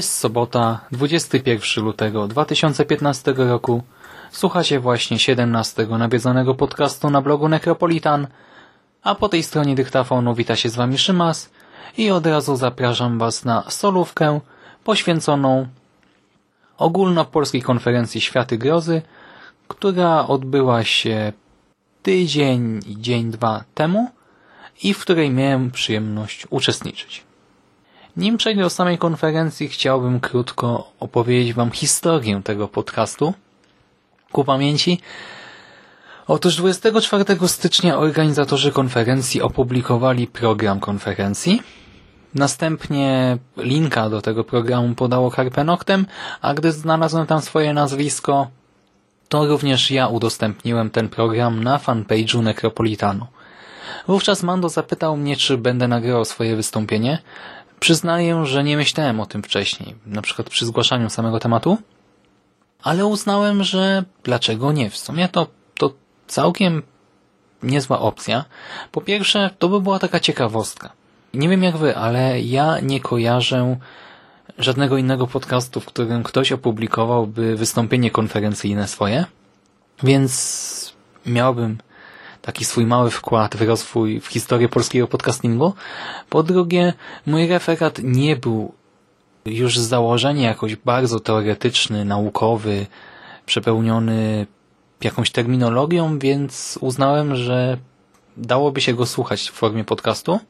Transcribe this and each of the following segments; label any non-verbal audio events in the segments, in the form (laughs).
Jest sobota, 21 lutego 2015 roku. Słuchacie właśnie 17 nawiedzonego podcastu na blogu Necropolitan, a po tej stronie dyktafonu wita się z Wami Szymas i od razu zapraszam Was na solówkę poświęconą ogólnopolskiej konferencji Światy Grozy, która odbyła się tydzień dzień, dwa temu i w której miałem przyjemność uczestniczyć. Nim przejdę do samej konferencji, chciałbym krótko opowiedzieć Wam historię tego podcastu ku pamięci. Otóż 24 stycznia organizatorzy konferencji opublikowali program konferencji. Następnie linka do tego programu podało Harpenoktem, a gdy znalazłem tam swoje nazwisko, to również ja udostępniłem ten program na fanpage'u Necropolitanu. Wówczas Mando zapytał mnie, czy będę nagrywał swoje wystąpienie, Przyznaję, że nie myślałem o tym wcześniej, na przykład przy zgłaszaniu samego tematu, ale uznałem, że dlaczego nie? W sumie to, to całkiem niezła opcja. Po pierwsze, to by była taka ciekawostka. Nie wiem jak wy, ale ja nie kojarzę żadnego innego podcastu, w którym ktoś opublikowałby wystąpienie konferencyjne swoje, więc miałbym taki swój mały wkład w rozwój, w historię polskiego podcastingu. Po drugie, mój referat nie był już z założenia jakoś bardzo teoretyczny, naukowy, przepełniony jakąś terminologią, więc uznałem, że dałoby się go słuchać w formie podcastu.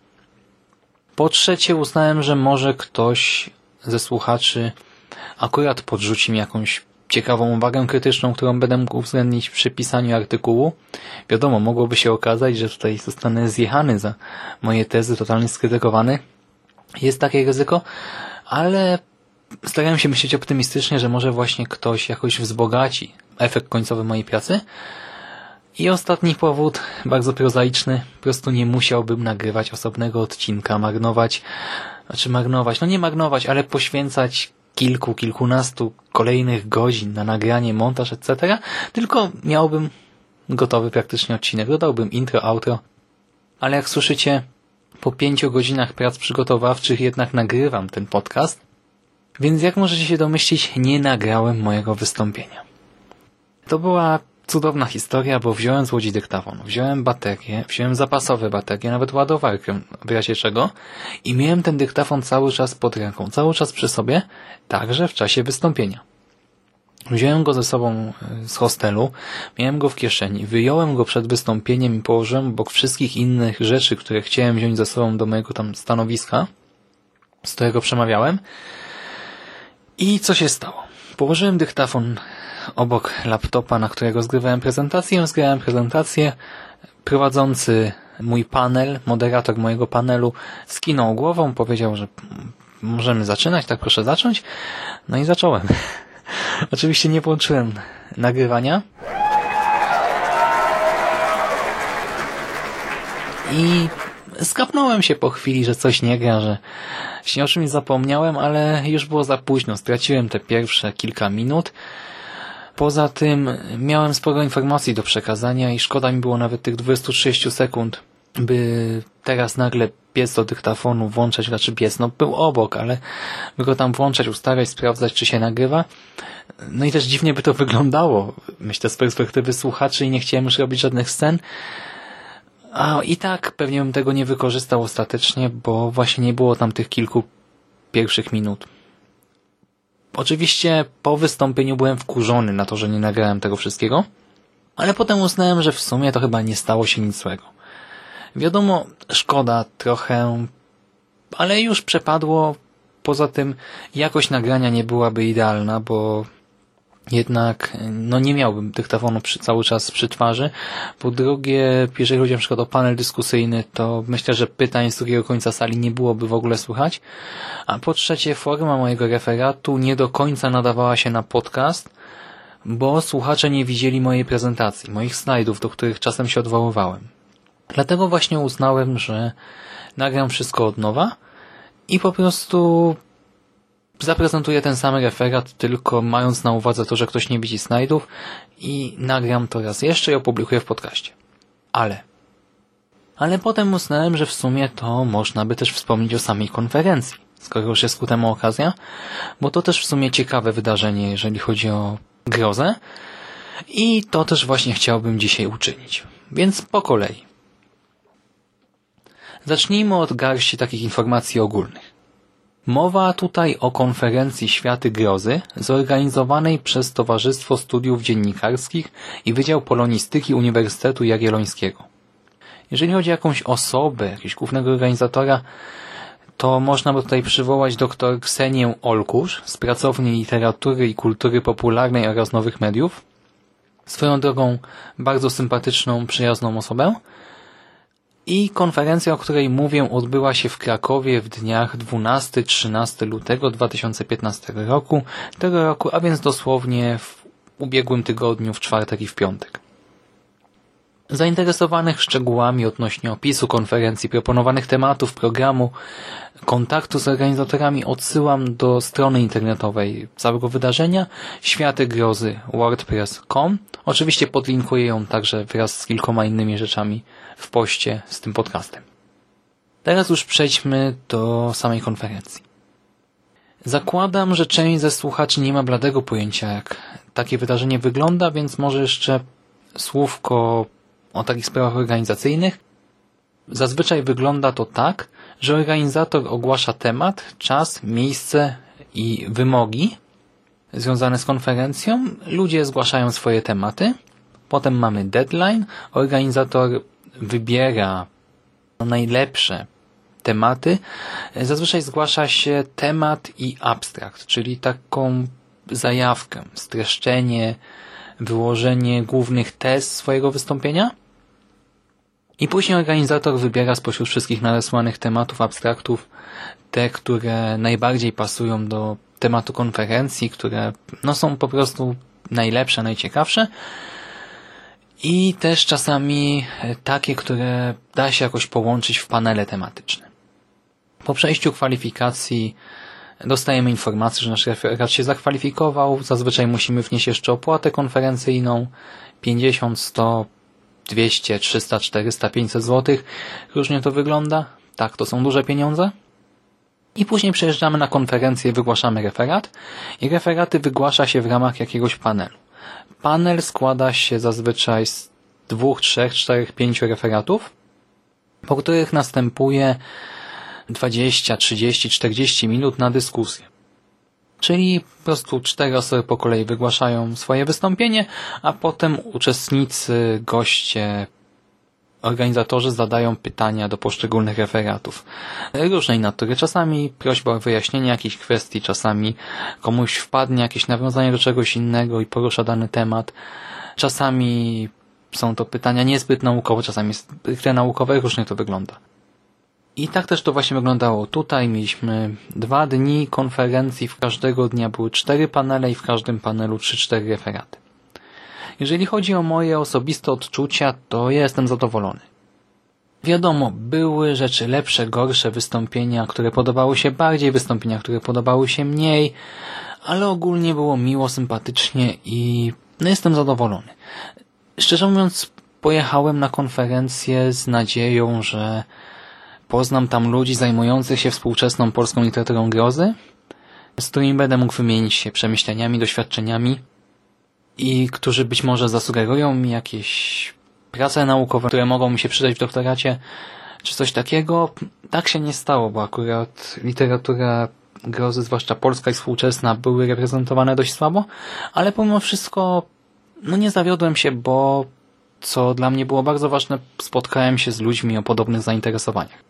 Po trzecie uznałem, że może ktoś ze słuchaczy akurat podrzuci mi jakąś ciekawą uwagę krytyczną, którą będę mógł uwzględnić przy pisaniu artykułu. Wiadomo, mogłoby się okazać, że tutaj zostanę zjechany za moje tezy, totalnie skrytykowany. Jest takie ryzyko, ale starałem się myśleć optymistycznie, że może właśnie ktoś jakoś wzbogaci efekt końcowy mojej pracy. I ostatni powód, bardzo prozaiczny, po prostu nie musiałbym nagrywać osobnego odcinka, marnować, znaczy marnować, no nie marnować, ale poświęcać kilku, kilkunastu kolejnych godzin na nagranie, montaż, etc., tylko miałbym gotowy praktycznie odcinek. Dodałbym intro, outro, ale jak słyszycie, po pięciu godzinach prac przygotowawczych jednak nagrywam ten podcast, więc jak możecie się domyślić, nie nagrałem mojego wystąpienia. To była cudowna historia, bo wziąłem z łodzi dyktafon, wziąłem baterię, wziąłem zapasowe baterie, nawet ładowarkę w razie czego i miałem ten dyktafon cały czas pod ręką, cały czas przy sobie, także w czasie wystąpienia. Wziąłem go ze sobą e, z hostelu, miałem go w kieszeni, wyjąłem go przed wystąpieniem i położyłem obok wszystkich innych rzeczy, które chciałem wziąć ze sobą do mojego tam stanowiska, z którego przemawiałem. I co się stało? Położyłem dyktafon obok laptopa, na którego zgrywałem prezentację. Zgrałem prezentację. Prowadzący mój panel, moderator mojego panelu skinął głową, powiedział, że możemy zaczynać, tak proszę zacząć. No i zacząłem. (laughs) Oczywiście nie włączyłem nagrywania. I skapnąłem się po chwili, że coś nie gra, że się o czymś zapomniałem, ale już było za późno. Straciłem te pierwsze kilka minut. Poza tym miałem sporo informacji do przekazania i szkoda mi było nawet tych 26 sekund, by teraz nagle pies do dyktafonu włączać, znaczy pies, no był obok, ale by go tam włączać, ustawiać, sprawdzać, czy się nagrywa. No i też dziwnie by to wyglądało, myślę, z perspektywy słuchaczy i nie chciałem już robić żadnych scen. A i tak pewnie bym tego nie wykorzystał ostatecznie, bo właśnie nie było tam tych kilku pierwszych minut. Oczywiście po wystąpieniu byłem wkurzony na to, że nie nagrałem tego wszystkiego, ale potem uznałem, że w sumie to chyba nie stało się nic złego. Wiadomo, szkoda trochę, ale już przepadło. Poza tym jakość nagrania nie byłaby idealna, bo jednak no nie miałbym dyktafonu przy, cały czas przy twarzy. Po drugie, jeżeli chodzi na przykład o panel dyskusyjny, to myślę, że pytań z drugiego końca sali nie byłoby w ogóle słychać. A po trzecie, forma mojego referatu nie do końca nadawała się na podcast, bo słuchacze nie widzieli mojej prezentacji, moich slajdów, do których czasem się odwoływałem. Dlatego właśnie uznałem, że nagram wszystko od nowa i po prostu zaprezentuję ten sam referat, tylko mając na uwadze to, że ktoś nie widzi slajdów i nagram to raz jeszcze i opublikuję w podcaście. Ale ale potem uznałem, że w sumie to można by też wspomnieć o samej konferencji, skoro już jest ku temu okazja, bo to też w sumie ciekawe wydarzenie, jeżeli chodzi o grozę i to też właśnie chciałbym dzisiaj uczynić. Więc po kolei. Zacznijmy od garści takich informacji ogólnych. Mowa tutaj o konferencji Światy Grozy zorganizowanej przez Towarzystwo Studiów Dziennikarskich i Wydział Polonistyki Uniwersytetu Jagiellońskiego. Jeżeli chodzi o jakąś osobę, jakiegoś głównego organizatora, to można by tutaj przywołać dr Ksenię Olkusz z Pracowni Literatury i Kultury Popularnej oraz Nowych Mediów. Swoją drogą bardzo sympatyczną, przyjazną osobę. I konferencja, o której mówię, odbyła się w Krakowie w dniach 12-13 lutego 2015 roku, tego roku, a więc dosłownie w ubiegłym tygodniu, w czwartek i w piątek. Zainteresowanych szczegółami odnośnie opisu konferencji, proponowanych tematów programu, kontaktu z organizatorami odsyłam do strony internetowej całego wydarzenia Światy Grozy wordpress.com. Oczywiście podlinkuję ją także wraz z kilkoma innymi rzeczami w poście z tym podcastem. Teraz już przejdźmy do samej konferencji. Zakładam, że część ze słuchaczy nie ma bladego pojęcia, jak takie wydarzenie wygląda, więc może jeszcze słówko o takich sprawach organizacyjnych. Zazwyczaj wygląda to tak, że organizator ogłasza temat, czas, miejsce i wymogi związane z konferencją. Ludzie zgłaszają swoje tematy. Potem mamy deadline. Organizator wybiera najlepsze tematy. Zazwyczaj zgłasza się temat i abstrakt, czyli taką zajawkę, streszczenie, wyłożenie głównych tez swojego wystąpienia. I później organizator wybiera spośród wszystkich nadesłanych tematów, abstraktów, te, które najbardziej pasują do tematu konferencji, które no, są po prostu najlepsze, najciekawsze i też czasami takie, które da się jakoś połączyć w panele tematyczne. Po przejściu kwalifikacji dostajemy informację, że nasz referat się zakwalifikował. Zazwyczaj musimy wnieść jeszcze opłatę konferencyjną 50, 100, 200, 300, 400, 500 zł. Różnie to wygląda. Tak, to są duże pieniądze. I później przejeżdżamy na konferencję, wygłaszamy referat i referaty wygłasza się w ramach jakiegoś panelu. Panel składa się zazwyczaj z dwóch, trzech, czterech, pięciu referatów, po których następuje 20, 30, 40 minut na dyskusję. Czyli po prostu cztery osoby po kolei wygłaszają swoje wystąpienie, a potem uczestnicy, goście, organizatorzy zadają pytania do poszczególnych referatów. Różnej natury. Czasami prośba o wyjaśnienie jakichś kwestii, czasami komuś wpadnie jakieś nawiązanie do czegoś innego i porusza dany temat. Czasami są to pytania niezbyt naukowe, czasami stricte naukowe, różnie to wygląda. I tak też to właśnie wyglądało. Tutaj mieliśmy dwa dni konferencji, w każdego dnia były cztery panele i w każdym panelu trzy, cztery referaty. Jeżeli chodzi o moje osobiste odczucia, to ja jestem zadowolony. Wiadomo, były rzeczy lepsze, gorsze, wystąpienia, które podobały się bardziej, wystąpienia, które podobały się mniej, ale ogólnie było miło, sympatycznie i no jestem zadowolony. Szczerze mówiąc, pojechałem na konferencję z nadzieją, że Poznam tam ludzi zajmujących się współczesną polską literaturą grozy, z którymi będę mógł wymienić się przemyśleniami, doświadczeniami i którzy być może zasugerują mi jakieś prace naukowe, które mogą mi się przydać w doktoracie, czy coś takiego. Tak się nie stało, bo akurat literatura grozy, zwłaszcza polska i współczesna, były reprezentowane dość słabo, ale pomimo wszystko no nie zawiodłem się, bo co dla mnie było bardzo ważne, spotkałem się z ludźmi o podobnych zainteresowaniach.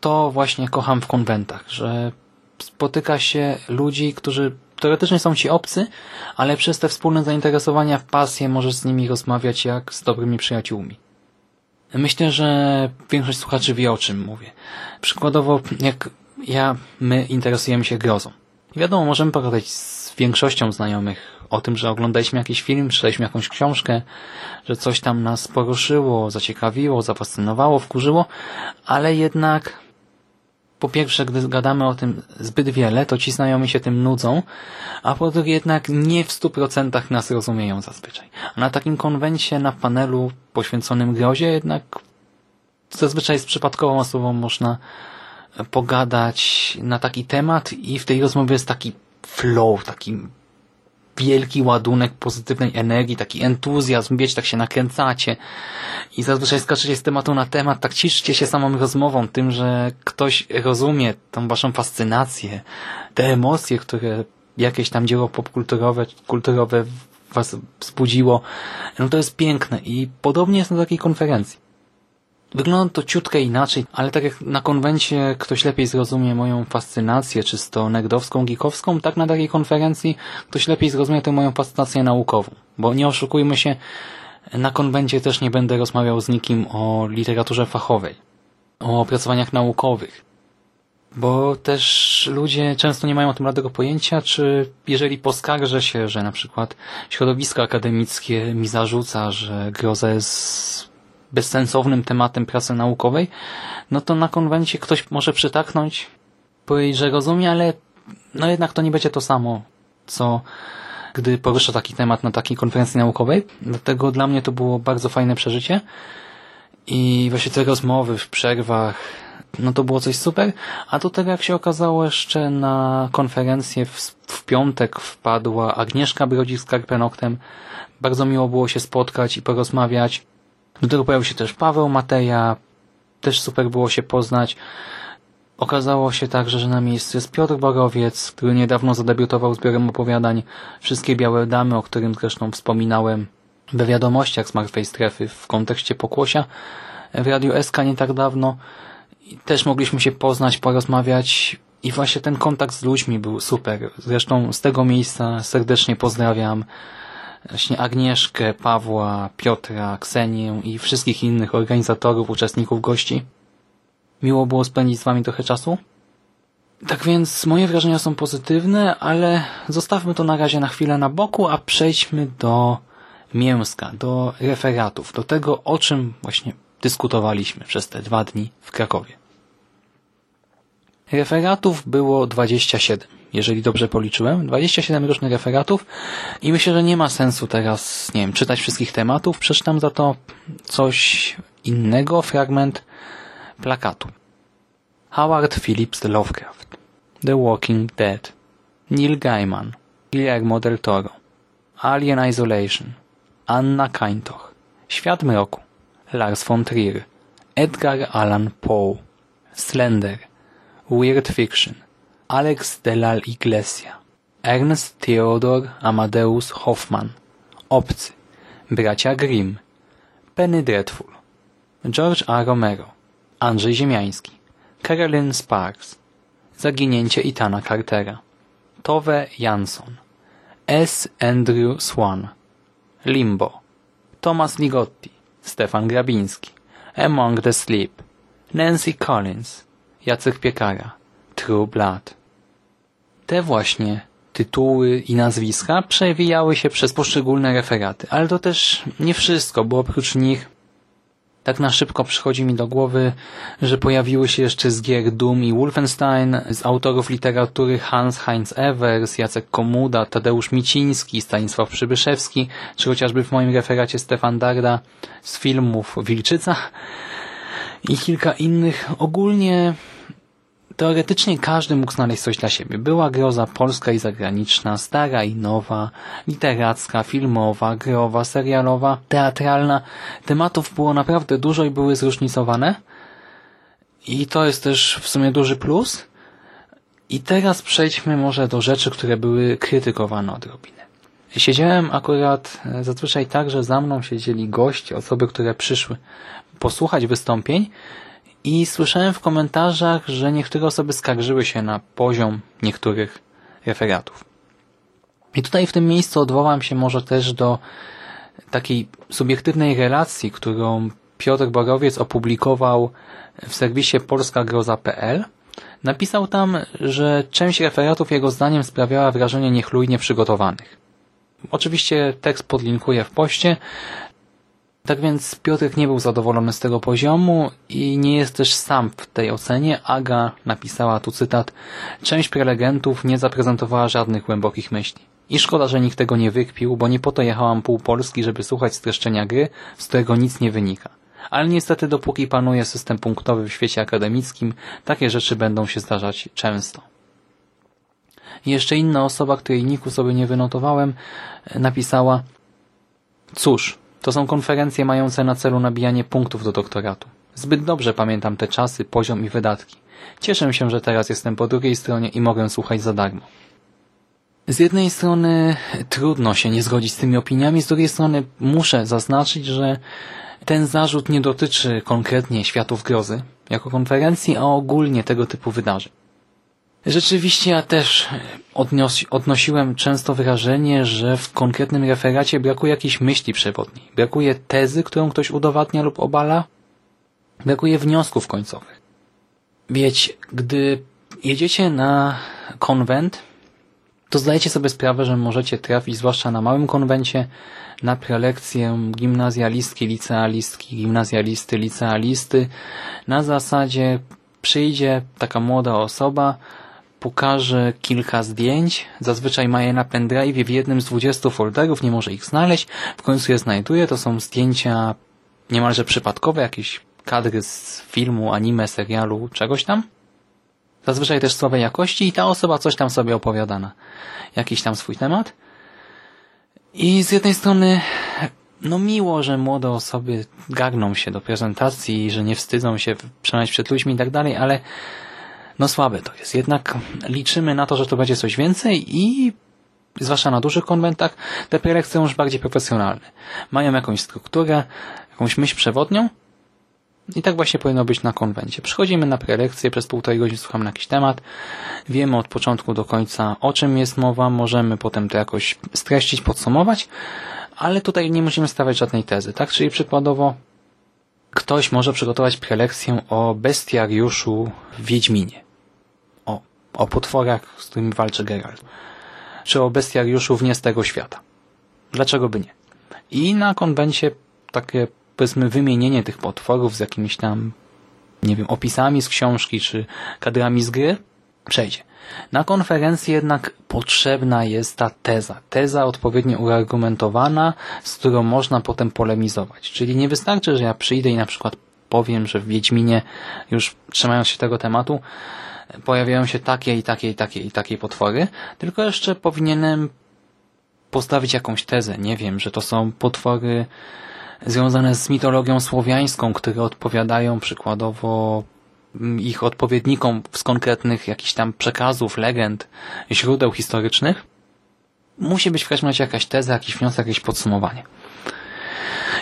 To właśnie kocham w konwentach, że spotyka się ludzi, którzy teoretycznie są ci obcy, ale przez te wspólne zainteresowania, pasje możesz z nimi rozmawiać jak z dobrymi przyjaciółmi. Myślę, że większość słuchaczy wie o czym mówię. Przykładowo, jak ja, my interesujemy się grozą. Wiadomo, możemy pogadać z większością znajomych o tym, że oglądaliśmy jakiś film, czytaliśmy jakąś książkę, że coś tam nas poruszyło, zaciekawiło, zafascynowało, wkurzyło, ale jednak po pierwsze, gdy gadamy o tym zbyt wiele, to ci znajomi się tym nudzą, a po drugie jednak nie w stu procentach nas rozumieją zazwyczaj. Na takim konwencie, na panelu poświęconym grozie jednak zazwyczaj z przypadkową osobą można pogadać na taki temat i w tej rozmowie jest taki flow, taki wielki ładunek pozytywnej energii, taki entuzjazm, wiecie, tak się nakręcacie i zazwyczaj skaczecie z tematu na temat, tak ciszcie się samą rozmową, tym, że ktoś rozumie tą waszą fascynację, te emocje, które jakieś tam dzieło popkulturowe, kulturowe was wzbudziło. No to jest piękne i podobnie jest na takiej konferencji. Wygląda to ciutkę inaczej, ale tak jak na konwencie ktoś lepiej zrozumie moją fascynację czysto negdowską, geekowską, tak na takiej konferencji ktoś lepiej zrozumie tę moją fascynację naukową. Bo nie oszukujmy się, na konwencie też nie będę rozmawiał z nikim o literaturze fachowej, o opracowaniach naukowych. Bo też ludzie często nie mają o tym żadnego pojęcia, czy jeżeli poskarżę się, że na przykład środowisko akademickie mi zarzuca, że groza jest bezsensownym tematem pracy naukowej, no to na konwencie ktoś może przytaknąć, powiedzieć, że rozumie, ale no jednak to nie będzie to samo, co gdy porusza taki temat na takiej konferencji naukowej. Dlatego dla mnie to było bardzo fajne przeżycie i właśnie te rozmowy w przerwach, no to było coś super. A do tego, jak się okazało, jeszcze na konferencję w, w piątek wpadła Agnieszka Brodzik z Karpenoktem. Bardzo miło było się spotkać i porozmawiać. Do tego pojawił się też Paweł Mateja, też super było się poznać. Okazało się także, że na miejscu jest Piotr Borowiec, który niedawno zadebiutował zbiorem opowiadań Wszystkie Białe Damy, o którym zresztą wspominałem we wiadomościach z Martwej Strefy w kontekście Pokłosia w Radiu SK nie tak dawno. I też mogliśmy się poznać, porozmawiać i właśnie ten kontakt z ludźmi był super. Zresztą z tego miejsca serdecznie pozdrawiam właśnie Agnieszkę, Pawła, Piotra, Ksenię i wszystkich innych organizatorów, uczestników, gości. Miło było spędzić z Wami trochę czasu. Tak więc moje wrażenia są pozytywne, ale zostawmy to na razie na chwilę na boku, a przejdźmy do mięska, do referatów, do tego, o czym właśnie dyskutowaliśmy przez te dwa dni w Krakowie. Referatów było 27 jeżeli dobrze policzyłem, 27 różnych referatów i myślę, że nie ma sensu teraz, nie wiem, czytać wszystkich tematów. Przeczytam za to coś innego, fragment plakatu. Howard Phillips Lovecraft The Walking Dead Neil Gaiman Guillermo del Toro Alien Isolation Anna Kaintoch Świat Mroku Lars von Trier Edgar Allan Poe Slender Weird Fiction Alex de la Iglesia, Ernst Theodor Amadeus Hoffmann, Obcy, Bracia Grimm, Penny Dreadful, George A. Romero, Andrzej Ziemiański, Carolyn Sparks, Zaginięcie Itana Cartera, Tove Jansson, S. Andrew Swan, Limbo, Thomas Ligotti, Stefan Grabiński, Among the Sleep, Nancy Collins, Jacek Piekara, Te właśnie tytuły i nazwiska przewijały się przez poszczególne referaty, ale to też nie wszystko, bo oprócz nich tak na szybko przychodzi mi do głowy, że pojawiły się jeszcze z gier Doom i Wolfenstein, z autorów literatury Hans Heinz Evers, Jacek Komuda, Tadeusz Miciński, Stanisław Przybyszewski, czy chociażby w moim referacie Stefan Darda z filmów Wilczyca i kilka innych. Ogólnie Teoretycznie każdy mógł znaleźć coś dla siebie. Była groza polska i zagraniczna, stara i nowa, literacka, filmowa, growa, serialowa, teatralna. Tematów było naprawdę dużo i były zróżnicowane. I to jest też w sumie duży plus. I teraz przejdźmy może do rzeczy, które były krytykowane odrobinę. Siedziałem akurat e, zazwyczaj tak, że za mną siedzieli goście, osoby, które przyszły posłuchać wystąpień i słyszałem w komentarzach, że niektóre osoby skarżyły się na poziom niektórych referatów. I tutaj w tym miejscu odwołam się może też do takiej subiektywnej relacji, którą Piotr Borowiec opublikował w serwisie polskagroza.pl. Napisał tam, że część referatów jego zdaniem sprawiała wrażenie niechlujnie przygotowanych. Oczywiście tekst podlinkuję w poście. Tak więc Piotrek nie był zadowolony z tego poziomu i nie jest też sam w tej ocenie. Aga napisała tu cytat Część prelegentów nie zaprezentowała żadnych głębokich myśli. I szkoda, że nikt tego nie wykpił, bo nie po to jechałam pół Polski, żeby słuchać streszczenia gry, z którego nic nie wynika. Ale niestety dopóki panuje system punktowy w świecie akademickim, takie rzeczy będą się zdarzać często. Jeszcze inna osoba, której niku sobie nie wynotowałem, napisała Cóż, to są konferencje mające na celu nabijanie punktów do doktoratu. Zbyt dobrze pamiętam te czasy, poziom i wydatki. Cieszę się, że teraz jestem po drugiej stronie i mogę słuchać za darmo. Z jednej strony trudno się nie zgodzić z tymi opiniami, z drugiej strony muszę zaznaczyć, że ten zarzut nie dotyczy konkretnie Światów Grozy jako konferencji, a ogólnie tego typu wydarzeń. Rzeczywiście ja też odnios odnosiłem często wrażenie, że w konkretnym referacie brakuje jakiejś myśli przewodniej. Brakuje tezy, którą ktoś udowadnia lub obala. Brakuje wniosków końcowych. Wiecie, gdy jedziecie na konwent, to zdajecie sobie sprawę, że możecie trafić, zwłaszcza na małym konwencie, na prelekcję gimnazjalistki, licealistki, gimnazjalisty, licealisty. Na zasadzie przyjdzie taka młoda osoba, pokaże kilka zdjęć, zazwyczaj ma je na pendrive w jednym z 20 folderów, nie może ich znaleźć, w końcu je znajduje, to są zdjęcia niemalże przypadkowe, jakieś kadry z filmu, anime, serialu, czegoś tam. Zazwyczaj też słabej jakości i ta osoba coś tam sobie opowiada na jakiś tam swój temat. I z jednej strony no miło, że młode osoby gagną się do prezentacji, że nie wstydzą się przemawiać przed ludźmi i tak dalej, ale no słabe to jest. Jednak liczymy na to, że to będzie coś więcej i zwłaszcza na dużych konwentach, te prelekcje są już bardziej profesjonalne. Mają jakąś strukturę, jakąś myśl przewodnią i tak właśnie powinno być na konwencie. Przychodzimy na prelekcję, przez półtorej godziny słuchamy na jakiś temat, wiemy od początku do końca o czym jest mowa, możemy potem to jakoś streścić, podsumować, ale tutaj nie musimy stawiać żadnej tezy, tak? Czyli przykładowo ktoś może przygotować prelekcję o bestiariuszu w Wiedźminie o potworach, z którymi walczy Geralt, czy o bestiariuszu w nie z tego świata. Dlaczego by nie? I na konwencie takie, powiedzmy, wymienienie tych potworów z jakimiś tam, nie wiem, opisami z książki, czy kadrami z gry przejdzie. Na konferencji jednak potrzebna jest ta teza. Teza odpowiednio uargumentowana, z którą można potem polemizować. Czyli nie wystarczy, że ja przyjdę i na przykład powiem, że w Wiedźminie, już trzymając się tego tematu, pojawiają się takie i takie i takie i takie potwory, tylko jeszcze powinienem postawić jakąś tezę. Nie wiem, że to są potwory związane z mitologią słowiańską, które odpowiadają przykładowo ich odpowiednikom z konkretnych jakichś tam przekazów, legend, źródeł historycznych. Musi być w każdym razie jakaś teza, jakiś wniosek, jakieś podsumowanie.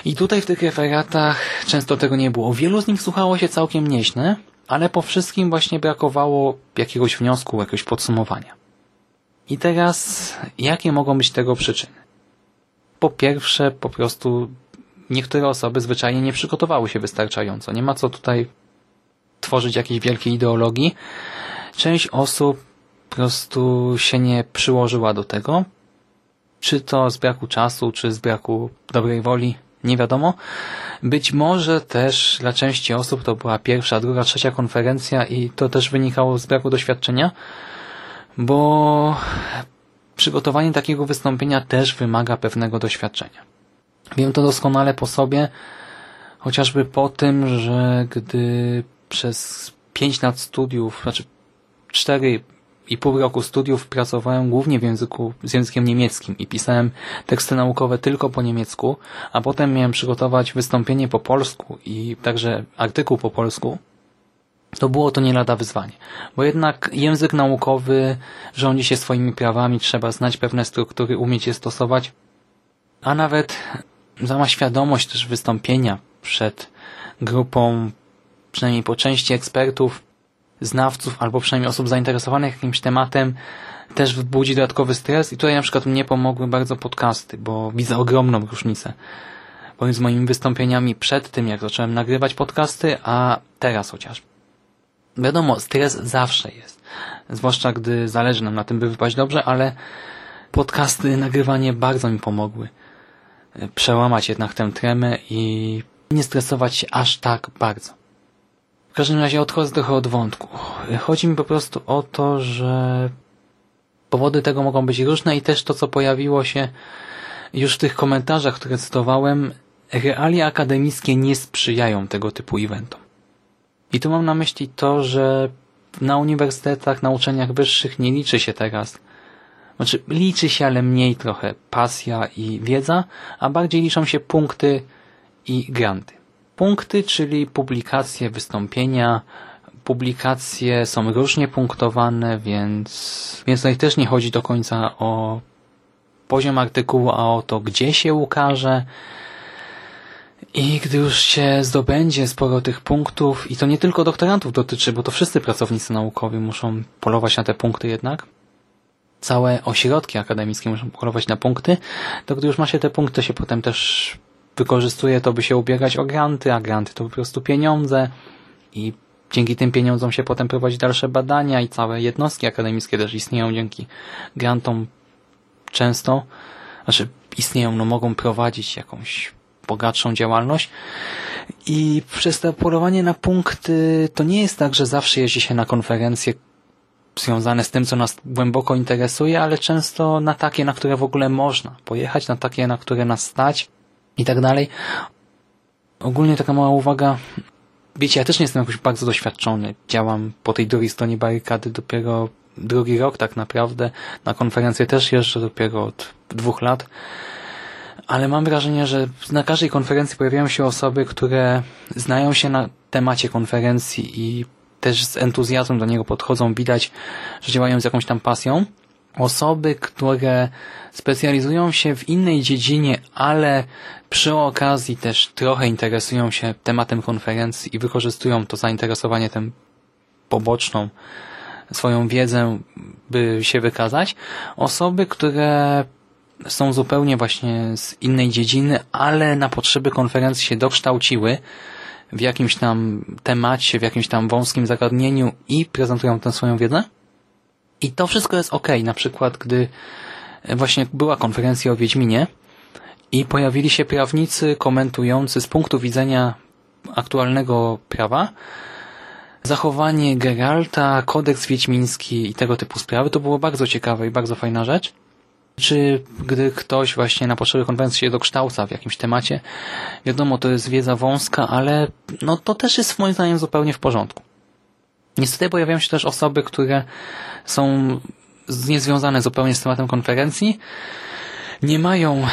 I tutaj w tych referatach często tego nie było. Wielu z nich słuchało się całkiem nieźle, ale po wszystkim właśnie brakowało jakiegoś wniosku, jakiegoś podsumowania. I teraz, jakie mogą być tego przyczyny? Po pierwsze, po prostu niektóre osoby zwyczajnie nie przygotowały się wystarczająco. Nie ma co tutaj tworzyć jakiejś wielkiej ideologii. Część osób po prostu się nie przyłożyła do tego, czy to z braku czasu, czy z braku dobrej woli, nie wiadomo. Być może też dla części osób to była pierwsza, druga, trzecia konferencja i to też wynikało z braku doświadczenia, bo przygotowanie takiego wystąpienia też wymaga pewnego doświadczenia. Wiem to doskonale po sobie, chociażby po tym, że gdy przez pięć lat studiów, znaczy cztery i pół roku studiów pracowałem głównie w języku, z językiem niemieckim i pisałem teksty naukowe tylko po niemiecku, a potem miałem przygotować wystąpienie po polsku i także artykuł po polsku, to było to nie lada wyzwanie. Bo jednak język naukowy rządzi się swoimi prawami, trzeba znać pewne struktury, umieć je stosować, a nawet sama świadomość też wystąpienia przed grupą, przynajmniej po części ekspertów, znawców albo przynajmniej osób zainteresowanych jakimś tematem, też wzbudzi dodatkowy stres i tutaj na przykład mnie pomogły bardzo podcasty, bo widzę ogromną różnicę pomiędzy moimi wystąpieniami przed tym, jak zacząłem nagrywać podcasty, a teraz chociażby. Wiadomo, stres zawsze jest. Zwłaszcza gdy zależy nam na tym, by wypaść dobrze, ale podcasty, nagrywanie bardzo mi pomogły. Przełamać jednak tę tremę i nie stresować się aż tak bardzo. W każdym razie odchodzę trochę od wątku. Chodzi mi po prostu o to, że powody tego mogą być różne i też to, co pojawiło się już w tych komentarzach, które cytowałem, realia akademickie nie sprzyjają tego typu eventom. I tu mam na myśli to, że na uniwersytetach, na uczelniach wyższych nie liczy się teraz. Znaczy, liczy się, ale mniej trochę pasja i wiedza, a bardziej liczą się punkty i granty. Punkty, czyli publikacje, wystąpienia, publikacje są różnie punktowane, więc, więc tutaj też nie chodzi do końca o poziom artykułu, a o to, gdzie się ukaże, i gdy już się zdobędzie sporo tych punktów, i to nie tylko doktorantów dotyczy, bo to wszyscy pracownicy naukowi muszą polować na te punkty jednak, całe ośrodki akademickie muszą polować na punkty, to gdy już ma się te punkty, to się potem też wykorzystuje to, by się ubiegać o granty, a granty to po prostu pieniądze. I dzięki tym pieniądzom się potem prowadzi dalsze badania i całe jednostki akademickie też istnieją dzięki grantom często, znaczy istnieją, no mogą prowadzić jakąś bogatszą działalność. I przez to polowanie na punkty to nie jest tak, że zawsze jeździ się na konferencje związane z tym, co nas głęboko interesuje, ale często na takie, na które w ogóle można pojechać, na takie, na które nas stać i tak dalej. Ogólnie taka mała uwaga. Wiecie, ja też nie jestem jakoś bardzo doświadczony. Działam po tej drugiej stronie barykady dopiero drugi rok tak naprawdę. Na konferencję też jeżdżę dopiero od dwóch lat ale mam wrażenie, że na każdej konferencji pojawiają się osoby, które znają się na temacie konferencji i też z entuzjazmem do niego podchodzą. Widać, że działają z jakąś tam pasją. Osoby, które specjalizują się w innej dziedzinie, ale przy okazji też trochę interesują się tematem konferencji i wykorzystują to zainteresowanie tym poboczną swoją wiedzę, by się wykazać. Osoby, które są zupełnie właśnie z innej dziedziny, ale na potrzeby konferencji się dokształciły w jakimś tam temacie, w jakimś tam wąskim zagadnieniu i prezentują tę swoją wiedzę. I to wszystko jest ok. Na przykład, gdy właśnie była konferencja o Wiedźminie i pojawili się prawnicy komentujący z punktu widzenia aktualnego prawa zachowanie Geralta, kodeks wiedźmiński i tego typu sprawy, to było bardzo ciekawe i bardzo fajna rzecz czy gdy ktoś właśnie na potrzeby konwencji się dokształca w jakimś temacie, wiadomo, to jest wiedza wąska, ale no to też jest moim zdaniem zupełnie w porządku. Niestety pojawiają się też osoby, które są niezwiązane zupełnie z tematem konferencji, nie mają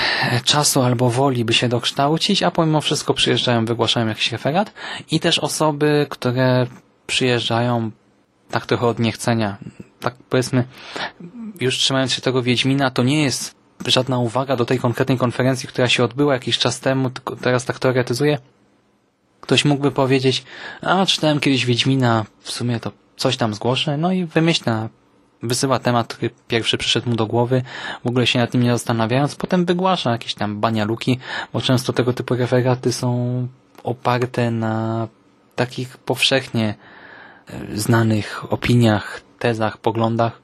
czasu albo woli, by się dokształcić, a pomimo wszystko przyjeżdżają, wygłaszają jakiś referat. I też osoby, które przyjeżdżają tak trochę od niechcenia, tak powiedzmy, już trzymając się tego Wiedźmina, to nie jest żadna uwaga do tej konkretnej konferencji, która się odbyła jakiś czas temu, teraz tak teoretyzuję. Ktoś mógłby powiedzieć, a czytałem kiedyś Wiedźmina, w sumie to coś tam zgłoszę, no i wymyśla, wysyła temat, który pierwszy przyszedł mu do głowy, w ogóle się nad nim nie zastanawiając, potem wygłasza jakieś tam banialuki, bo często tego typu referaty są oparte na takich powszechnie e, znanych opiniach, tezach, poglądach.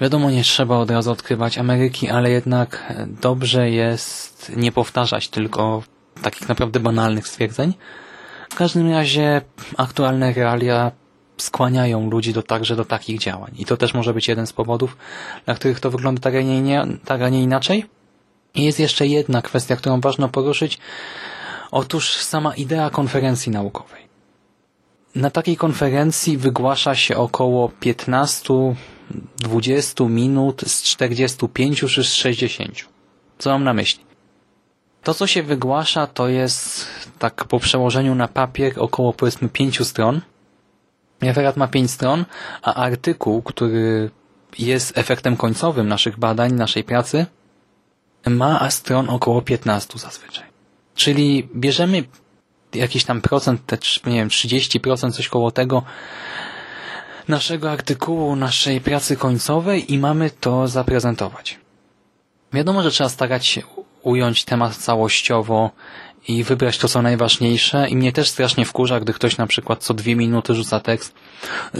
Wiadomo, nie trzeba od razu odkrywać Ameryki, ale jednak dobrze jest nie powtarzać tylko takich naprawdę banalnych stwierdzeń. W każdym razie aktualne realia skłaniają ludzi do także do takich działań. I to też może być jeden z powodów, dla których to wygląda tak, a nie, tak, a nie inaczej. I jest jeszcze jedna kwestia, którą ważno poruszyć. Otóż sama idea konferencji naukowej. Na takiej konferencji wygłasza się około 15 20 minut z 45 czy z 60. Co mam na myśli? To, co się wygłasza, to jest tak po przełożeniu na papier około powiedzmy 5 stron Referat ma pięć stron, a artykuł, który jest efektem końcowym naszych badań, naszej pracy, ma stron około 15 zazwyczaj. Czyli bierzemy jakiś tam procent, te, nie wiem, 30%, coś koło tego naszego artykułu, naszej pracy końcowej i mamy to zaprezentować. Wiadomo, że trzeba starać się ująć temat całościowo i wybrać to, co najważniejsze. I mnie też strasznie wkurza, gdy ktoś na przykład co dwie minuty rzuca tekst.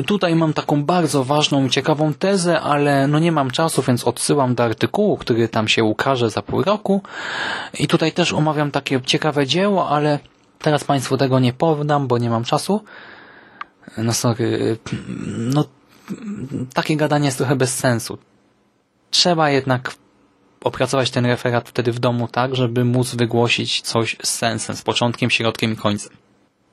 Tutaj mam taką bardzo ważną, ciekawą tezę, ale no nie mam czasu, więc odsyłam do artykułu, który tam się ukaże za pół roku. I tutaj też omawiam takie ciekawe dzieło, ale teraz Państwu tego nie powiem, bo nie mam czasu. No sorry, no takie gadanie jest trochę bez sensu. Trzeba jednak opracować ten referat wtedy w domu tak, żeby móc wygłosić coś z sensem, z początkiem, środkiem i końcem.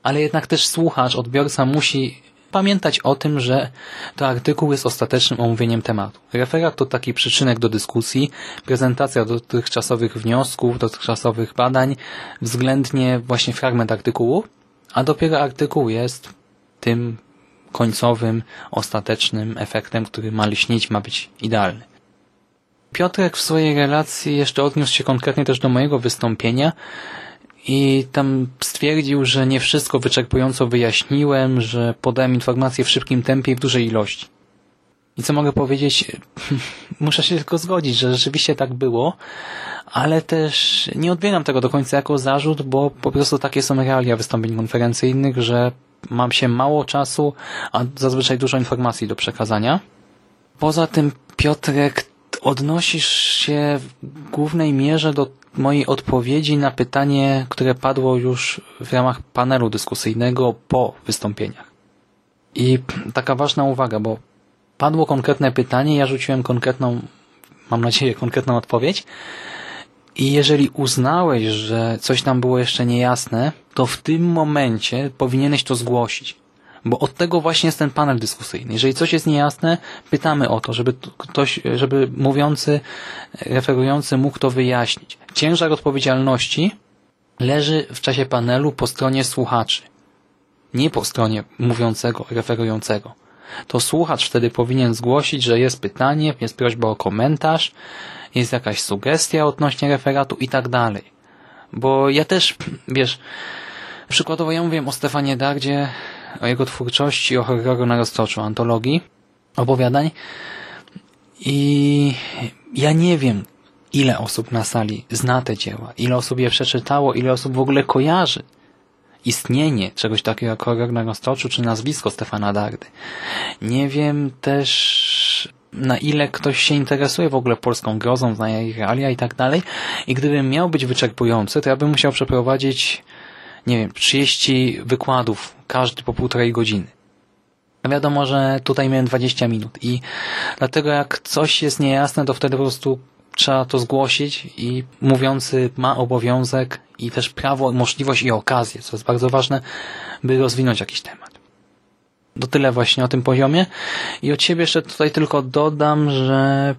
Ale jednak też słuchacz, odbiorca musi pamiętać o tym, że to artykuł jest ostatecznym omówieniem tematu. Referat to taki przyczynek do dyskusji, prezentacja dotychczasowych wniosków, dotychczasowych badań, względnie właśnie fragment artykułu, a dopiero artykuł jest tym końcowym, ostatecznym efektem, który ma lśnić, ma być idealny. Piotrek w swojej relacji jeszcze odniósł się konkretnie też do mojego wystąpienia i tam stwierdził, że nie wszystko wyczerpująco wyjaśniłem, że podałem informacje w szybkim tempie i w dużej ilości. I co mogę powiedzieć? (laughs) Muszę się tylko zgodzić, że rzeczywiście tak było, ale też nie odbieram tego do końca jako zarzut, bo po prostu takie są realia wystąpień konferencyjnych, że mam się mało czasu, a zazwyczaj dużo informacji do przekazania. Poza tym Piotrek odnosisz się w głównej mierze do mojej odpowiedzi na pytanie, które padło już w ramach panelu dyskusyjnego po wystąpieniach. I taka ważna uwaga, bo padło konkretne pytanie, ja rzuciłem konkretną, mam nadzieję, konkretną odpowiedź. I jeżeli uznałeś, że coś tam było jeszcze niejasne, to w tym momencie powinieneś to zgłosić. Bo od tego właśnie jest ten panel dyskusyjny. Jeżeli coś jest niejasne, pytamy o to, żeby ktoś, żeby mówiący, referujący mógł to wyjaśnić. Ciężar odpowiedzialności leży w czasie panelu po stronie słuchaczy. Nie po stronie mówiącego, referującego. To słuchacz wtedy powinien zgłosić, że jest pytanie, jest prośba o komentarz, jest jakaś sugestia odnośnie referatu i tak dalej. Bo ja też, wiesz, przykładowo ja mówiłem o Stefanie Dardzie, o jego twórczości, o horroru na roztoczu, antologii opowiadań i ja nie wiem, ile osób na sali zna te dzieła, ile osób je przeczytało, ile osób w ogóle kojarzy istnienie czegoś takiego jak horror na roztoczu, czy nazwisko Stefana Dardy. Nie wiem też na ile ktoś się interesuje w ogóle polską grozą, zna jej realia i tak dalej. I gdybym miał być wyczerpujący, to ja bym musiał przeprowadzić nie wiem, 30 wykładów, każdy po półtorej godziny. Wiadomo, że tutaj miałem 20 minut i dlatego jak coś jest niejasne, to wtedy po prostu trzeba to zgłosić i mówiący ma obowiązek i też prawo, możliwość i okazję, co jest bardzo ważne, by rozwinąć jakiś temat. Do tyle właśnie o tym poziomie. I od siebie jeszcze tutaj tylko dodam, że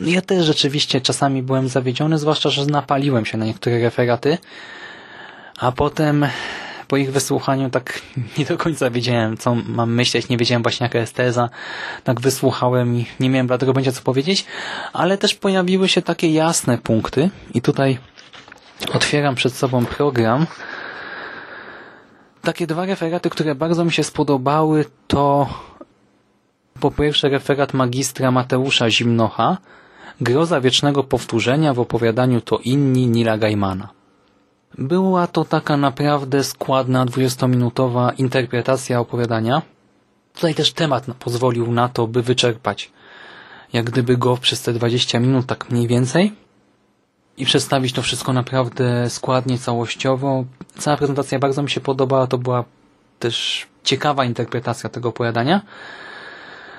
ja też rzeczywiście czasami byłem zawiedziony, zwłaszcza, że napaliłem się na niektóre referaty, a potem po ich wysłuchaniu tak (laughs) nie do końca wiedziałem, co mam myśleć, nie wiedziałem właśnie jaka jest teza. Tak wysłuchałem i nie miałem dlatego będzie co powiedzieć, ale też pojawiły się takie jasne punkty i tutaj otwieram przed sobą program. Takie dwa referaty, które bardzo mi się spodobały, to po pierwsze referat magistra Mateusza Zimnocha, Groza wiecznego powtórzenia w opowiadaniu to inni Nila Gaimana. Była to taka naprawdę składna, dwudziestominutowa interpretacja opowiadania. Tutaj też temat pozwolił na to, by wyczerpać jak gdyby go przez te 20 minut, tak mniej więcej i przedstawić to wszystko naprawdę składnie, całościowo. Cała prezentacja bardzo mi się podobała, to była też ciekawa interpretacja tego opowiadania,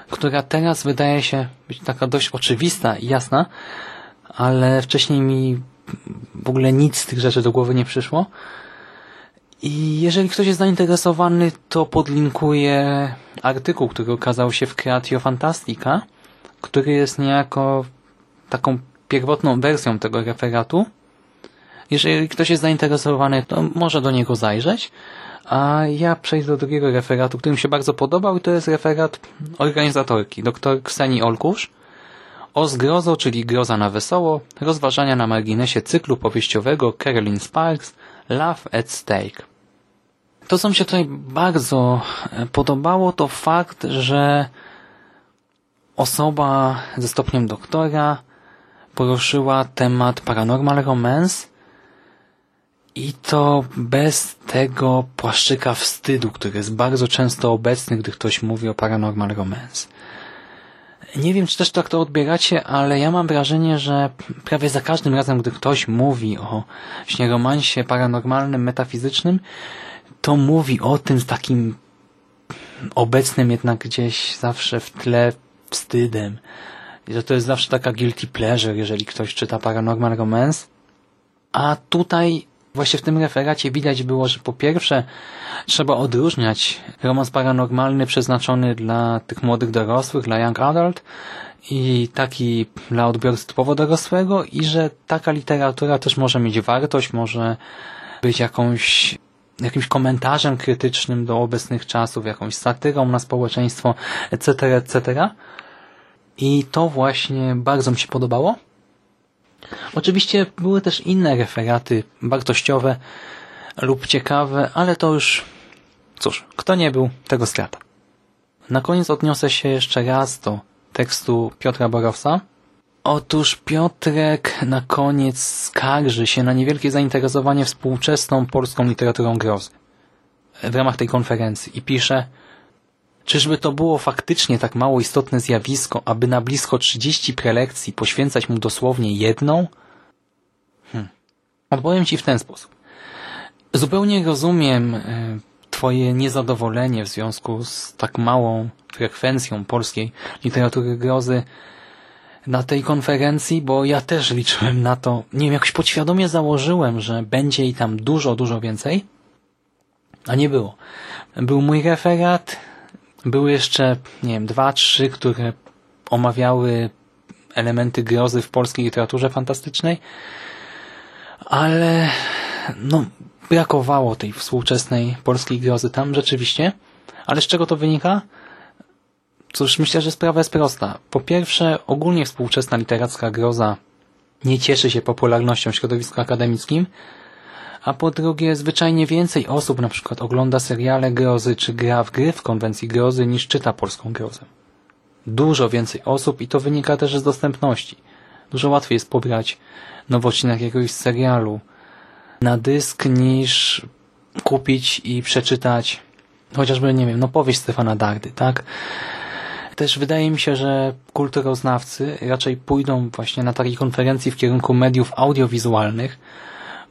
która teraz wydaje się być taka dość oczywista i jasna, ale wcześniej mi w ogóle nic z tych rzeczy do głowy nie przyszło. I jeżeli ktoś jest zainteresowany, to podlinkuję artykuł, który okazał się w Creatio Fantastica, który jest niejako taką pierwotną wersją tego referatu. Jeżeli ktoś jest zainteresowany, to może do niego zajrzeć, A ja przejdę do drugiego referatu, który mi się bardzo podobał i to jest referat organizatorki, dr Kseni Olkusz o zgrozo, czyli groza na wesoło, rozważania na marginesie cyklu powieściowego Carolyn Sparks Love at Stake. To, co mi się tutaj bardzo podobało, to fakt, że osoba ze stopniem doktora poruszyła temat Paranormal Romance i to bez tego płaszczyka wstydu, który jest bardzo często obecny, gdy ktoś mówi o Paranormal Romance. Nie wiem, czy też tak to odbieracie, ale ja mam wrażenie, że prawie za każdym razem, gdy ktoś mówi o romansie paranormalnym, metafizycznym, to mówi o tym z takim obecnym jednak gdzieś zawsze w tle wstydem. Że to jest zawsze taka guilty pleasure, jeżeli ktoś czyta Paranormal Romance. A tutaj właśnie w tym referacie widać było, że po pierwsze trzeba odróżniać romans paranormalny przeznaczony dla tych młodych dorosłych, dla young adult i taki dla odbiorcy typowo dorosłego i że taka literatura też może mieć wartość, może być jakąś jakimś komentarzem krytycznym do obecnych czasów, jakąś satyrą na społeczeństwo, etc., etc. I to właśnie bardzo mi się podobało. Oczywiście były też inne referaty wartościowe lub ciekawe, ale to już, cóż, kto nie był, tego strata. Na koniec odniosę się jeszcze raz do tekstu Piotra Borowca. Otóż Piotrek na koniec skarży się na niewielkie zainteresowanie współczesną polską literaturą grozy w ramach tej konferencji i pisze Czyżby to było faktycznie tak mało istotne zjawisko, aby na blisko 30 prelekcji poświęcać mu dosłownie jedną? Hm. Odpowiem Ci w ten sposób. Zupełnie rozumiem e, Twoje niezadowolenie w związku z tak małą frekwencją polskiej literatury grozy na tej konferencji, bo ja też liczyłem na to, nie wiem, jakoś podświadomie założyłem, że będzie i tam dużo, dużo więcej, a nie było. Był mój referat, były jeszcze, nie wiem, dwa, trzy, które omawiały elementy grozy w polskiej literaturze fantastycznej, ale no, brakowało tej współczesnej polskiej grozy tam rzeczywiście. Ale z czego to wynika? Cóż, myślę, że sprawa jest prosta. Po pierwsze, ogólnie współczesna literacka groza nie cieszy się popularnością w środowisku akademickim, a po drugie zwyczajnie więcej osób na przykład ogląda seriale grozy czy gra w gry w konwencji grozy niż czyta polską grozę. Dużo więcej osób i to wynika też z dostępności. Dużo łatwiej jest pobrać nowy odcinek jakiegoś serialu na dysk niż kupić i przeczytać chociażby, nie wiem, no powieść Stefana Dardy, tak? Też wydaje mi się, że kulturoznawcy raczej pójdą właśnie na takiej konferencji w kierunku mediów audiowizualnych,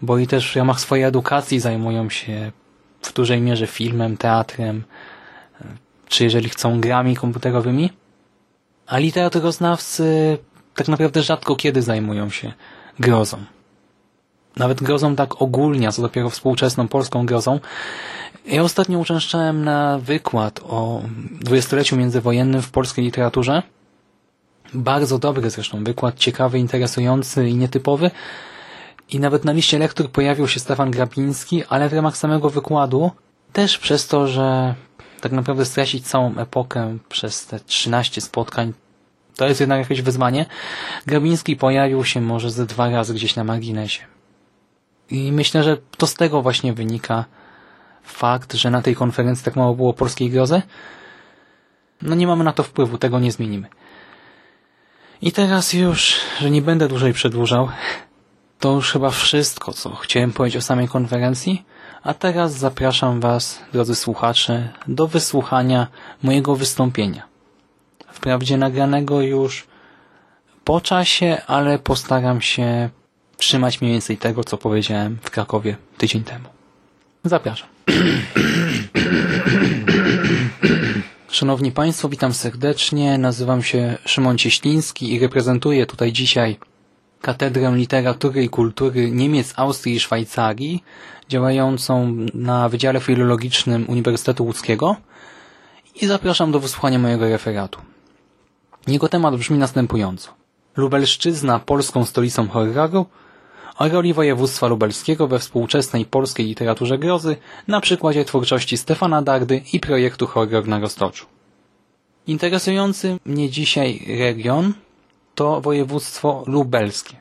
bo i też w ramach swojej edukacji zajmują się w dużej mierze filmem, teatrem, czy jeżeli chcą grami komputerowymi. A literaturoznawcy tak naprawdę rzadko kiedy zajmują się grozą. Nawet grozą tak ogólnie, co dopiero współczesną polską grozą. Ja ostatnio uczęszczałem na wykład o dwudziestoleciu międzywojennym w polskiej literaturze. Bardzo dobry zresztą wykład, ciekawy, interesujący i nietypowy. I nawet na liście lektur pojawił się Stefan Grabiński, ale w ramach samego wykładu też przez to, że tak naprawdę stracić całą epokę przez te 13 spotkań, to jest jednak jakieś wyzwanie. Grabiński pojawił się może ze dwa razy gdzieś na marginesie. I myślę, że to z tego właśnie wynika fakt, że na tej konferencji tak mało było polskiej grozy. No nie mamy na to wpływu, tego nie zmienimy. I teraz już, że nie będę dłużej przedłużał, to już chyba wszystko, co chciałem powiedzieć o samej konferencji, a teraz zapraszam Was, drodzy słuchacze, do wysłuchania mojego wystąpienia. Wprawdzie nagranego już po czasie, ale postaram się trzymać mniej więcej tego, co powiedziałem w Krakowie tydzień temu. Zapraszam. (clears throat) Szanowni Państwo, witam serdecznie. Nazywam się Szymon Cieśliński i reprezentuję tutaj dzisiaj Katedrę Literatury i Kultury Niemiec, Austrii i Szwajcarii, działającą na Wydziale Filologicznym Uniwersytetu Łódzkiego i zapraszam do wysłuchania mojego referatu. Jego temat brzmi następująco. Lubelszczyzna polską stolicą horroru o roli województwa lubelskiego we współczesnej polskiej literaturze grozy na przykładzie twórczości Stefana Dardy i projektu Horror na Roztoczu. Interesujący mnie dzisiaj region to województwo lubelskie.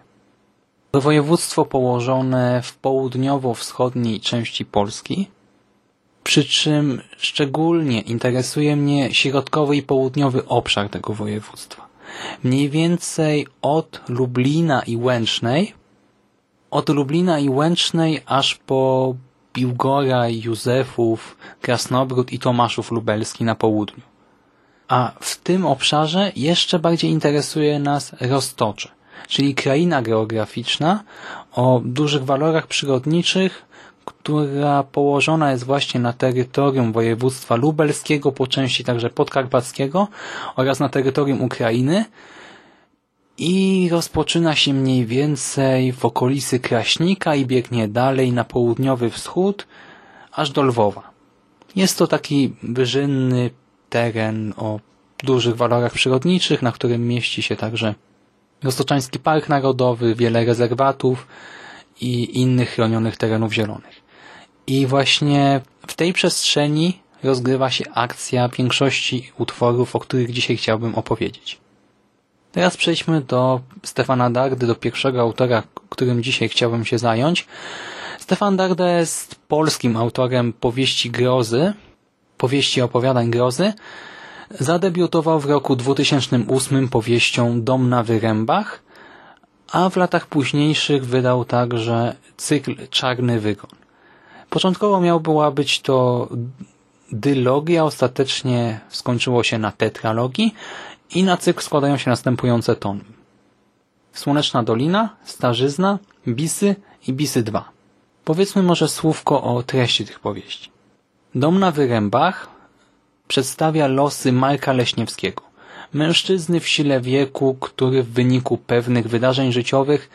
To województwo położone w południowo-wschodniej części Polski, przy czym szczególnie interesuje mnie środkowy i południowy obszar tego województwa. Mniej więcej od Lublina i Łęcznej, od Lublina i Łęcznej aż po Biłgora, Józefów, Krasnobród i Tomaszów Lubelski na południu. A w tym obszarze jeszcze bardziej interesuje nas Roztocze, czyli kraina geograficzna o dużych walorach przyrodniczych, która położona jest właśnie na terytorium województwa lubelskiego, po części także podkarpackiego oraz na terytorium Ukrainy i rozpoczyna się mniej więcej w okolicy Kraśnika i biegnie dalej na południowy wschód aż do Lwowa. Jest to taki wyżynny teren o dużych walorach przyrodniczych, na którym mieści się także Roztoczański Park Narodowy, wiele rezerwatów i innych chronionych terenów zielonych. I właśnie w tej przestrzeni rozgrywa się akcja większości utworów, o których dzisiaj chciałbym opowiedzieć. Teraz przejdźmy do Stefana Dardy, do pierwszego autora, którym dzisiaj chciałbym się zająć. Stefan Darda jest polskim autorem powieści grozy, powieści opowiadań grozy. Zadebiutował w roku 2008 powieścią Dom na Wyrębach, a w latach późniejszych wydał także cykl Czarny Wygon. Początkowo miał była być to dylogia, ostatecznie skończyło się na tetralogii i na cykl składają się następujące tony. Słoneczna Dolina, Starzyzna, Bisy i Bisy 2. Powiedzmy może słówko o treści tych powieści. Dom na Wyrębach przedstawia losy Marka Leśniewskiego, mężczyzny w sile wieku, który w wyniku pewnych wydarzeń życiowych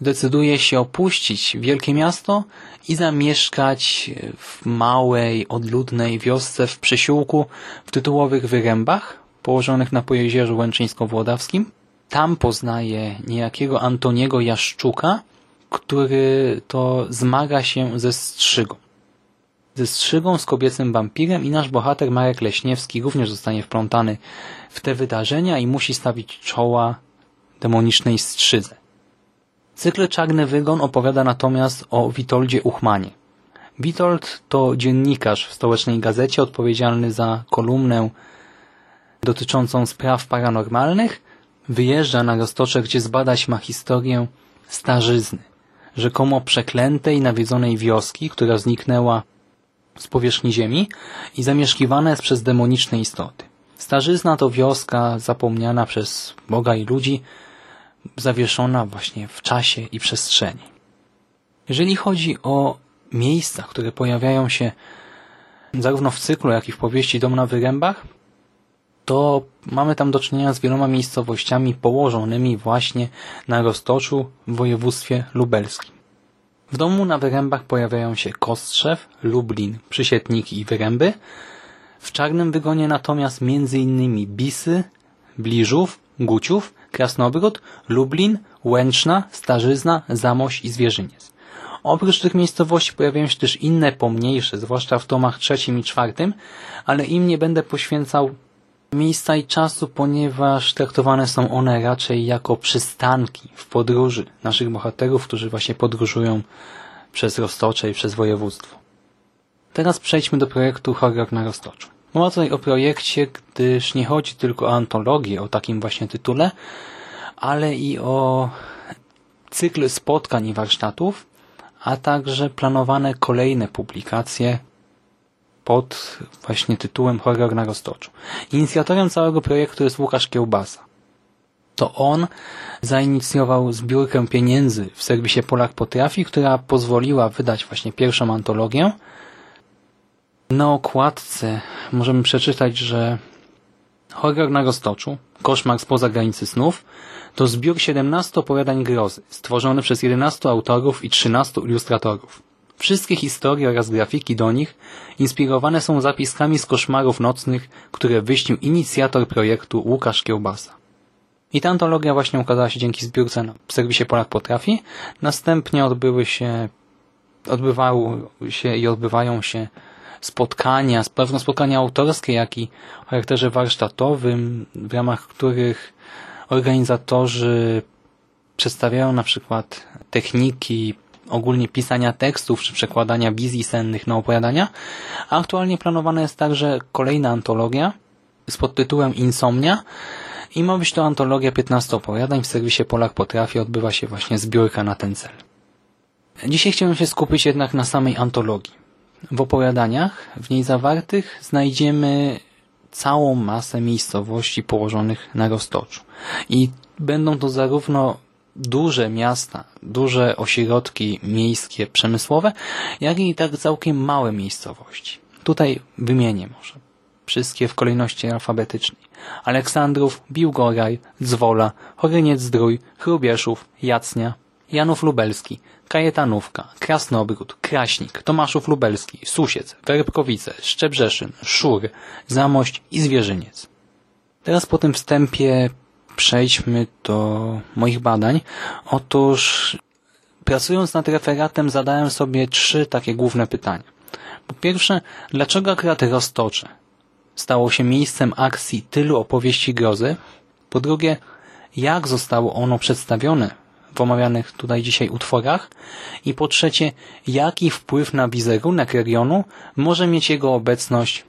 decyduje się opuścić wielkie miasto i zamieszkać w małej, odludnej wiosce w przesiłku w tytułowych Wyrębach, położonych na Pojezierzu Łęczyńsko-Włodawskim. Tam poznaje niejakiego Antoniego Jaszczuka, który to zmaga się ze strzygą. Ze strzygą, z kobiecym wampirem i nasz bohater Marek Leśniewski również zostanie wplątany w te wydarzenia i musi stawić czoła demonicznej strzydze. Cykl Czarny Wygon opowiada natomiast o Witoldzie Uchmanie. Witold to dziennikarz w stołecznej gazecie odpowiedzialny za kolumnę dotyczącą spraw paranormalnych. Wyjeżdża na Roztocze, gdzie zbadać ma historię starzyzny, rzekomo przeklętej, nawiedzonej wioski, która zniknęła z powierzchni ziemi i zamieszkiwana jest przez demoniczne istoty. Starzyzna to wioska zapomniana przez Boga i ludzi, zawieszona właśnie w czasie i przestrzeni. Jeżeli chodzi o miejsca, które pojawiają się zarówno w cyklu, jak i w powieści Dom na Wyrębach, to mamy tam do czynienia z wieloma miejscowościami położonymi właśnie na roztoczu w województwie lubelskim. W domu na Wyrębach pojawiają się Kostrzew, Lublin, Przysietniki i Wyręby. W Czarnym Wygonie natomiast innymi Bisy, Bliżów, Guciów, Krasnobród, Lublin, Łęczna, Starzyzna, Zamość i Zwierzyniec. Oprócz tych miejscowości pojawiają się też inne pomniejsze, zwłaszcza w tomach trzecim i czwartym, ale im nie będę poświęcał miejsca i czasu, ponieważ traktowane są one raczej jako przystanki w podróży naszych bohaterów, którzy właśnie podróżują przez Roztocze i przez województwo. Teraz przejdźmy do projektu Horror na Roztoczu. Mowa tutaj o projekcie, gdyż nie chodzi tylko o antologię o takim właśnie tytule, ale i o cykl spotkań i warsztatów, a także planowane kolejne publikacje pod właśnie tytułem Horror na Roztoczu. Inicjatorem całego projektu jest Łukasz Kiełbasa. To on zainicjował zbiórkę pieniędzy w serwisie Polak Potrafi, która pozwoliła wydać właśnie pierwszą antologię. Na okładce możemy przeczytać, że Horror na Roztoczu, koszmar spoza granicy snów, to zbiór 17 opowiadań grozy, stworzony przez 11 autorów i 13 ilustratorów. Wszystkie historie oraz grafiki do nich inspirowane są zapiskami z koszmarów nocnych, które wyśnił inicjator projektu Łukasz Kiełbasa. I ta antologia właśnie ukazała się dzięki zbiórce na serwisie Polak Potrafi. Następnie odbyły się, odbywały się i odbywają się spotkania, zarówno spotkania autorskie, jak i o charakterze warsztatowym, w ramach których organizatorzy przedstawiają na przykład techniki ogólnie pisania tekstów czy przekładania wizji sennych na opowiadania. A aktualnie planowana jest także kolejna antologia z podtytułem Insomnia i ma być to antologia 15 opowiadań. W serwisie Polak Potrafi odbywa się właśnie zbiórka na ten cel. Dzisiaj chciałem się skupić jednak na samej antologii. W opowiadaniach w niej zawartych znajdziemy całą masę miejscowości położonych na roztoczu. I będą to zarówno duże miasta, duże ośrodki miejskie, przemysłowe, jak i tak całkiem małe miejscowości. Tutaj wymienię może wszystkie w kolejności alfabetycznej. Aleksandrów, Biłgoraj, Zwola, Choryniec-Zdrój, Chrubieszów, Jacnia, Janów Lubelski, Kajetanówka, Krasnobród, Kraśnik, Tomaszów Lubelski, Susiec, Werbkowice, Szczebrzeszyn, Szur, Zamość i Zwierzyniec. Teraz po tym wstępie przejdźmy do moich badań. Otóż pracując nad referatem zadałem sobie trzy takie główne pytania. Po pierwsze, dlaczego akurat Roztocze stało się miejscem akcji tylu opowieści grozy? Po drugie, jak zostało ono przedstawione w omawianych tutaj dzisiaj utworach? I po trzecie, jaki wpływ na wizerunek regionu może mieć jego obecność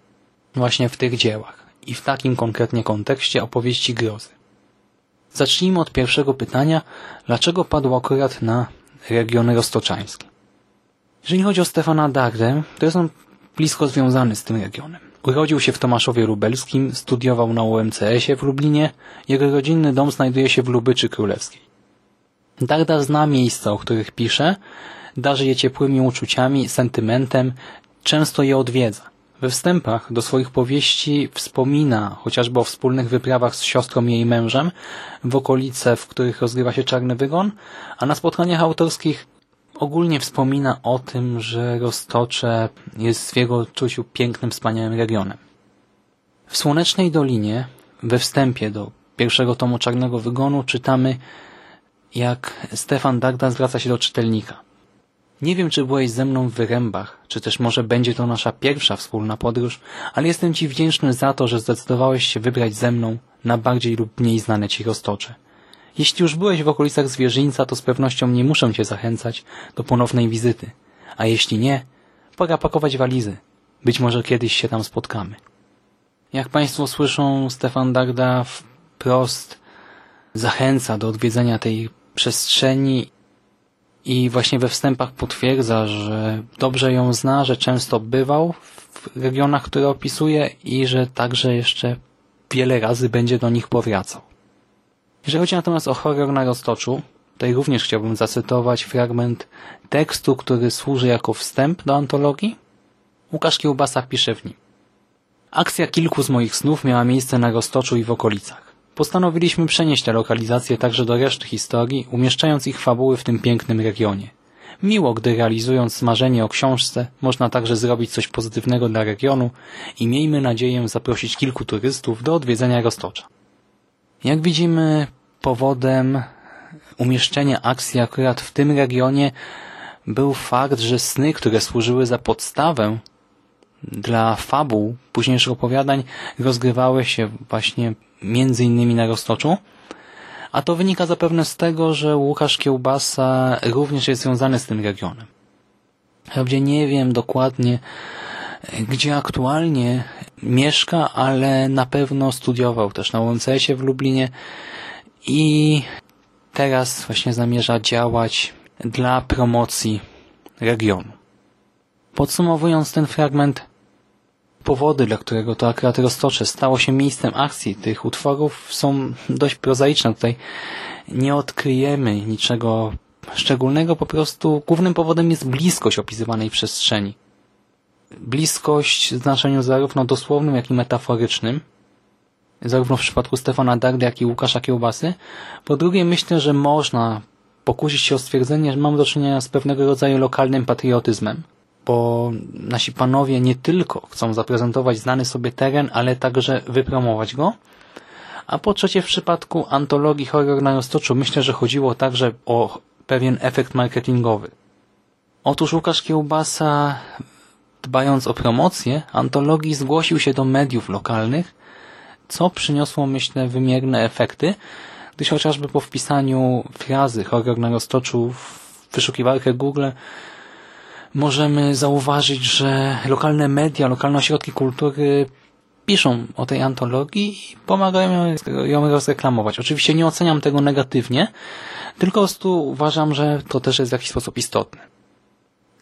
właśnie w tych dziełach i w takim konkretnie kontekście opowieści grozy? Zacznijmy od pierwszego pytania, dlaczego padł akurat na regiony roztoczańskie. Jeżeli chodzi o Stefana Dardę, to jest on blisko związany z tym regionem. Urodził się w Tomaszowie Lubelskim, studiował na UMCS-ie w Lublinie, jego rodzinny dom znajduje się w Lubyczy Królewskiej. Darda zna miejsca, o których pisze, darzy je ciepłymi uczuciami, sentymentem, często je odwiedza. We wstępach do swoich powieści wspomina chociażby o wspólnych wyprawach z siostrą i jej mężem w okolice, w których rozgrywa się Czarny Wygon, a na spotkaniach autorskich ogólnie wspomina o tym, że Roztocze jest w jego odczuciu pięknym, wspaniałym regionem. W Słonecznej Dolinie, we wstępie do pierwszego tomu Czarnego Wygonu czytamy, jak Stefan Darda zwraca się do czytelnika – nie wiem, czy byłeś ze mną w Wyrębach, czy też może będzie to nasza pierwsza wspólna podróż, ale jestem Ci wdzięczny za to, że zdecydowałeś się wybrać ze mną na bardziej lub mniej znane Ci roztocze. Jeśli już byłeś w okolicach zwierzyńca, to z pewnością nie muszę Cię zachęcać do ponownej wizyty. A jeśli nie, pora pakować walizy. Być może kiedyś się tam spotkamy. Jak Państwo słyszą, Stefan Darda wprost zachęca do odwiedzenia tej przestrzeni i właśnie we wstępach potwierdza, że dobrze ją zna, że często bywał w regionach, które opisuje i że także jeszcze wiele razy będzie do nich powracał. Jeżeli chodzi natomiast o horror na roztoczu, tutaj również chciałbym zacytować fragment tekstu, który służy jako wstęp do antologii. Łukasz Kiełbasa pisze w nim. Akcja kilku z moich snów miała miejsce na roztoczu i w okolicach. Postanowiliśmy przenieść te lokalizacje także do reszty historii, umieszczając ich fabuły w tym pięknym regionie. Miło, gdy realizując marzenie o książce, można także zrobić coś pozytywnego dla regionu i miejmy nadzieję zaprosić kilku turystów do odwiedzenia Roztocza. Jak widzimy, powodem umieszczenia akcji akurat w tym regionie był fakt, że sny, które służyły za podstawę dla fabuł późniejszych opowiadań, rozgrywały się właśnie między innymi na Roztoczu. A to wynika zapewne z tego, że Łukasz Kiełbasa również jest związany z tym regionem. Wprawdzie nie wiem dokładnie, gdzie aktualnie mieszka, ale na pewno studiował też na UMCS-ie w Lublinie i teraz właśnie zamierza działać dla promocji regionu. Podsumowując ten fragment, powody, dla którego to akurat Roztocze stało się miejscem akcji tych utworów są dość prozaiczne. Tutaj nie odkryjemy niczego szczególnego, po prostu głównym powodem jest bliskość opisywanej przestrzeni. Bliskość w znaczeniu zarówno dosłownym, jak i metaforycznym, zarówno w przypadku Stefana Dardy, jak i Łukasza Kiełbasy. Po drugie, myślę, że można pokusić się o stwierdzenie, że mamy do czynienia z pewnego rodzaju lokalnym patriotyzmem bo nasi panowie nie tylko chcą zaprezentować znany sobie teren, ale także wypromować go, A po trzecie w przypadku antologii Horror na Roztoczu myślę, że chodziło także o pewien efekt marketingowy. Otóż Łukasz Kiełbasa, dbając o promocję antologii, zgłosił się do mediów lokalnych, co przyniosło, myślę, wymierne efekty, gdyż chociażby po wpisaniu frazy horror na roztoczu w wyszukiwarkę Google możemy zauważyć, że lokalne media, lokalne ośrodki kultury piszą o tej antologii i pomagają ją rozreklamować. Oczywiście nie oceniam tego negatywnie, tylko po prostu uważam, że to też jest w jakiś sposób istotne.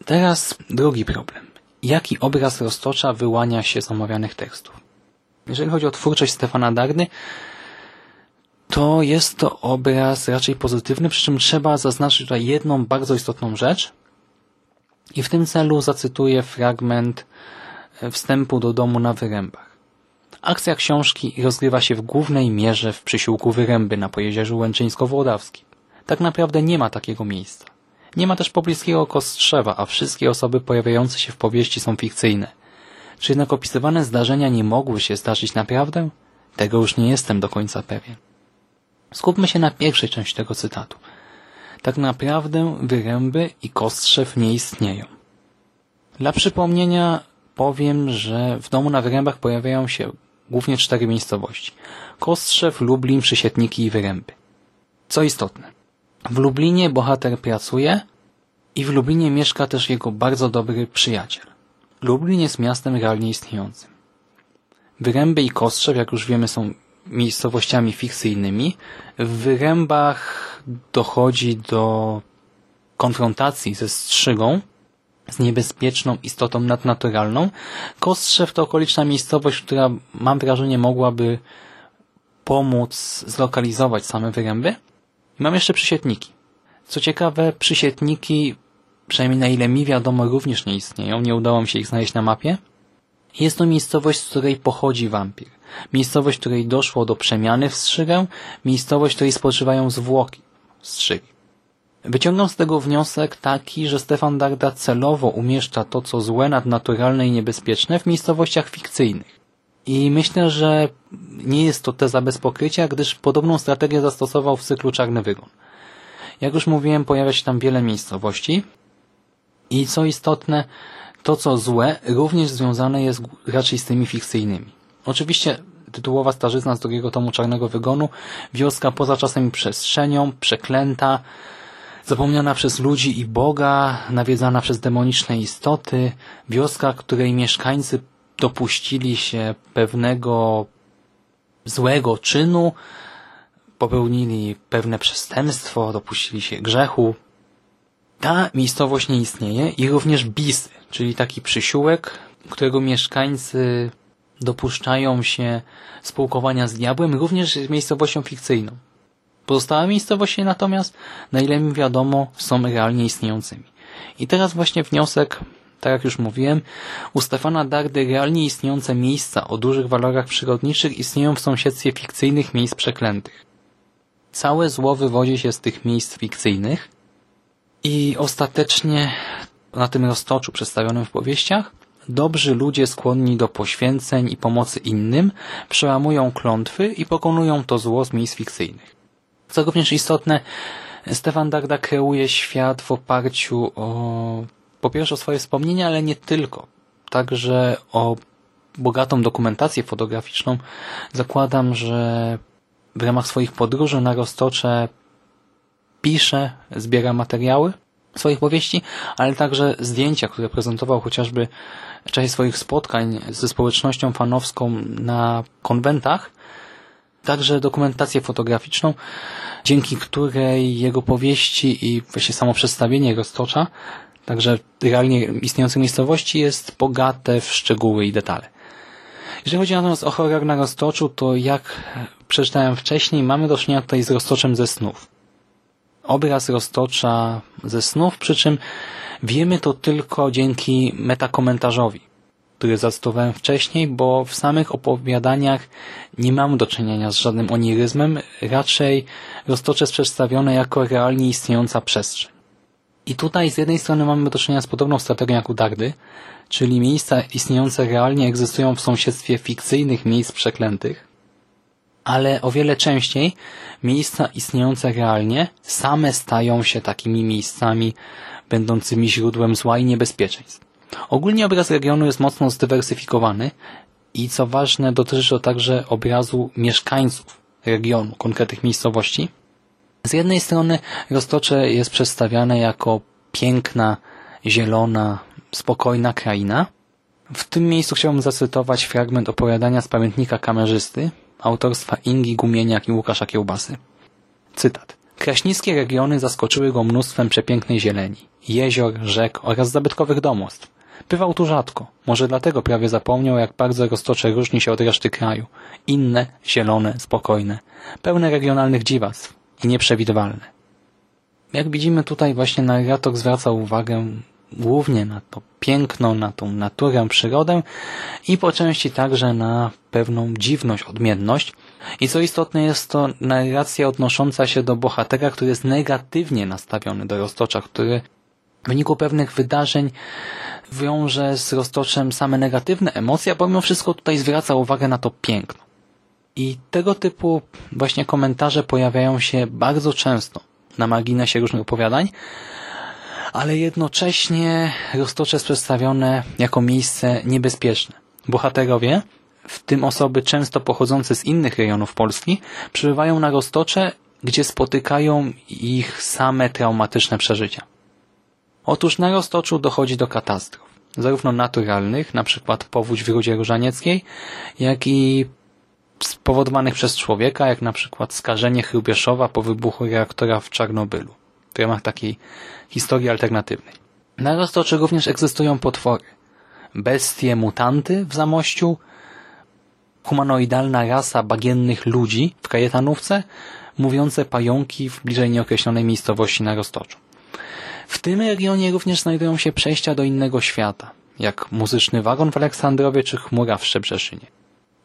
Teraz drugi problem. Jaki obraz roztocza wyłania się z omawianych tekstów? Jeżeli chodzi o twórczość Stefana Dardy, to jest to obraz raczej pozytywny, przy czym trzeba zaznaczyć tutaj jedną bardzo istotną rzecz i w tym celu zacytuję fragment wstępu do domu na Wyrębach. Akcja książki rozgrywa się w głównej mierze w przysiłku Wyręby na Pojezierzu Łęczyńsko-Włodawskim. Tak naprawdę nie ma takiego miejsca. Nie ma też pobliskiego Kostrzewa, a wszystkie osoby pojawiające się w powieści są fikcyjne. Czy jednak opisywane zdarzenia nie mogły się zdarzyć naprawdę? Tego już nie jestem do końca pewien. Skupmy się na pierwszej części tego cytatu. Tak naprawdę Wyręby i Kostrzew nie istnieją. Dla przypomnienia powiem, że w domu na Wyrębach pojawiają się głównie cztery miejscowości. Kostrzew, Lublin, Przysietniki i Wyręby. Co istotne, w Lublinie bohater pracuje i w Lublinie mieszka też jego bardzo dobry przyjaciel. Lublin jest miastem realnie istniejącym. Wyręby i Kostrzew, jak już wiemy, są miejscowościami fikcyjnymi. W Wyrębach dochodzi do konfrontacji ze strzygą, z niebezpieczną istotą nadnaturalną. Kostrzew to okoliczna miejscowość, która mam wrażenie mogłaby pomóc zlokalizować same wyręby. Mam jeszcze przysietniki. Co ciekawe, przysietniki, przynajmniej na ile mi wiadomo, również nie istnieją. Nie udało mi się ich znaleźć na mapie. Jest to miejscowość, z której pochodzi wampir. Miejscowość, w której doszło do przemiany w strzygę. Miejscowość, w której spoczywają zwłoki strzygi. Wyciągam z tego wniosek taki, że Stefan Darda celowo umieszcza to, co złe, nadnaturalne i niebezpieczne w miejscowościach fikcyjnych. I myślę, że nie jest to teza bez pokrycia, gdyż podobną strategię zastosował w cyklu Czarny Wygon. Jak już mówiłem, pojawia się tam wiele miejscowości i co istotne, to co złe również związane jest raczej z tymi fikcyjnymi. Oczywiście tytułowa starzyzna z drugiego tomu Czarnego Wygonu, wioska poza czasem i przestrzenią, przeklęta, zapomniana przez ludzi i Boga, nawiedzana przez demoniczne istoty, wioska, której mieszkańcy dopuścili się pewnego złego czynu, popełnili pewne przestępstwo, dopuścili się grzechu. Ta miejscowość nie istnieje i również Bisy, czyli taki przysiółek, którego mieszkańcy dopuszczają się spółkowania z diabłem, również jest miejscowością fikcyjną. Pozostałe miejscowości natomiast, na ile mi wiadomo, są realnie istniejącymi. I teraz właśnie wniosek, tak jak już mówiłem, u Stefana Dardy realnie istniejące miejsca o dużych walorach przyrodniczych istnieją w sąsiedztwie fikcyjnych miejsc przeklętych. Całe zło wywodzi się z tych miejsc fikcyjnych i ostatecznie na tym roztoczu przedstawionym w powieściach dobrzy ludzie skłonni do poświęceń i pomocy innym przełamują klątwy i pokonują to zło z miejsc fikcyjnych. Co również istotne, Stefan Darda kreuje świat w oparciu o po pierwsze o swoje wspomnienia, ale nie tylko. Także o bogatą dokumentację fotograficzną. Zakładam, że w ramach swoich podróży na Roztocze pisze, zbiera materiały swoich powieści, ale także zdjęcia, które prezentował chociażby w czasie swoich spotkań ze społecznością fanowską na konwentach, także dokumentację fotograficzną, dzięki której jego powieści i właśnie samo przedstawienie roztocza, także realnie istniejącej miejscowości jest bogate w szczegóły i detale. Jeżeli chodzi natomiast o horror na roztoczu, to jak przeczytałem wcześniej, mamy do czynienia tutaj z roztoczem ze snów. Obraz roztocza ze snów, przy czym wiemy to tylko dzięki metakomentarzowi który zacytowałem wcześniej, bo w samych opowiadaniach nie mamy do czynienia z żadnym oniryzmem, raczej roztocze jest przedstawione jako realnie istniejąca przestrzeń. I tutaj z jednej strony mamy do czynienia z podobną strategią jak u Dardy, czyli miejsca istniejące realnie egzystują w sąsiedztwie fikcyjnych miejsc przeklętych, ale o wiele częściej miejsca istniejące realnie same stają się takimi miejscami będącymi źródłem zła i niebezpieczeństw. Ogólnie obraz regionu jest mocno zdywersyfikowany i co ważne dotyczy to także obrazu mieszkańców regionu, konkretnych miejscowości. Z jednej strony Roztocze jest przedstawiane jako piękna, zielona, spokojna kraina. W tym miejscu chciałbym zacytować fragment opowiadania z pamiętnika kamerzysty autorstwa Ingi Gumieniak i Łukasza Kiełbasy. Cytat. Kraśnickie regiony zaskoczyły go mnóstwem przepięknej zieleni, jezior, rzek oraz zabytkowych domostw. Bywał tu rzadko, może dlatego prawie zapomniał, jak bardzo Roztocze różni się od reszty kraju. Inne, zielone, spokojne, pełne regionalnych dziwactw i nieprzewidywalne. Jak widzimy tutaj właśnie narrator zwraca uwagę głównie na to piękno, na tą naturę, przyrodę i po części także na pewną dziwność, odmienność. I co istotne jest to narracja odnosząca się do bohatera, który jest negatywnie nastawiony do roztocza, który w wyniku pewnych wydarzeń wiąże z roztoczem same negatywne emocje, a pomimo wszystko tutaj zwraca uwagę na to piękno. I tego typu właśnie komentarze pojawiają się bardzo często na marginesie różnych opowiadań, ale jednocześnie Roztocze jest przedstawione jako miejsce niebezpieczne. Bohaterowie, w tym osoby często pochodzące z innych rejonów Polski, przybywają na Roztocze, gdzie spotykają ich same traumatyczne przeżycia. Otóż na Roztoczu dochodzi do katastrof, zarówno naturalnych, na przykład powódź w Rudzie Różanieckiej, jak i spowodowanych przez człowieka, jak na przykład skażenie Hrubieszowa po wybuchu reaktora w Czarnobylu, w ramach takiej historii alternatywnej. Na Roztoczy również egzystują potwory. Bestie, mutanty w Zamościu, humanoidalna rasa bagiennych ludzi w Kajetanówce, mówiące pająki w bliżej nieokreślonej miejscowości na Roztoczu. W tym regionie również znajdują się przejścia do innego świata, jak muzyczny wagon w Aleksandrowie czy chmura w Szczebrzeszynie.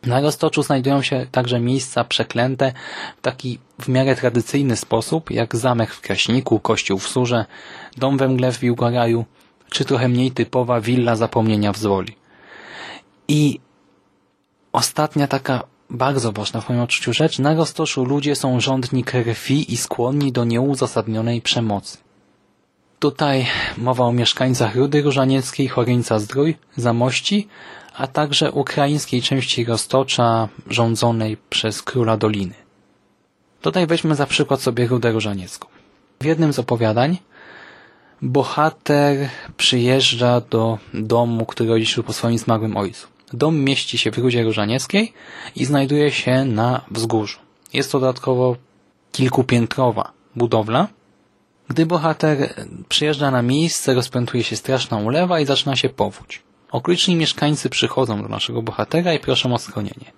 Na Roztoczu znajdują się także miejsca przeklęte w taki w miarę tradycyjny sposób, jak zamek w Kraśniku, kościół w Surze, dom we mgle w Biłgoraju, czy trochę mniej typowa willa zapomnienia w Zwoli. I ostatnia taka bardzo ważna w moim odczuciu rzecz, na Roztoczu ludzie są rządni krwi i skłonni do nieuzasadnionej przemocy. Tutaj mowa o mieszkańcach Rudy Różanieckiej, Choryńca Zdrój, Zamości, a także ukraińskiej części Roztocza rządzonej przez króla Doliny. Tutaj weźmy za przykład sobie Rudę Różaniecką. W jednym z opowiadań bohater przyjeżdża do domu, który odziedziczył po swoim zmarłym ojcu. Dom mieści się w Rudzie Różanieckiej i znajduje się na wzgórzu. Jest to dodatkowo kilkupiętrowa budowla. Gdy bohater przyjeżdża na miejsce, rozpętuje się straszna ulewa i zaczyna się powódź. Okoliczni mieszkańcy przychodzą do naszego bohatera i proszą o schronienie.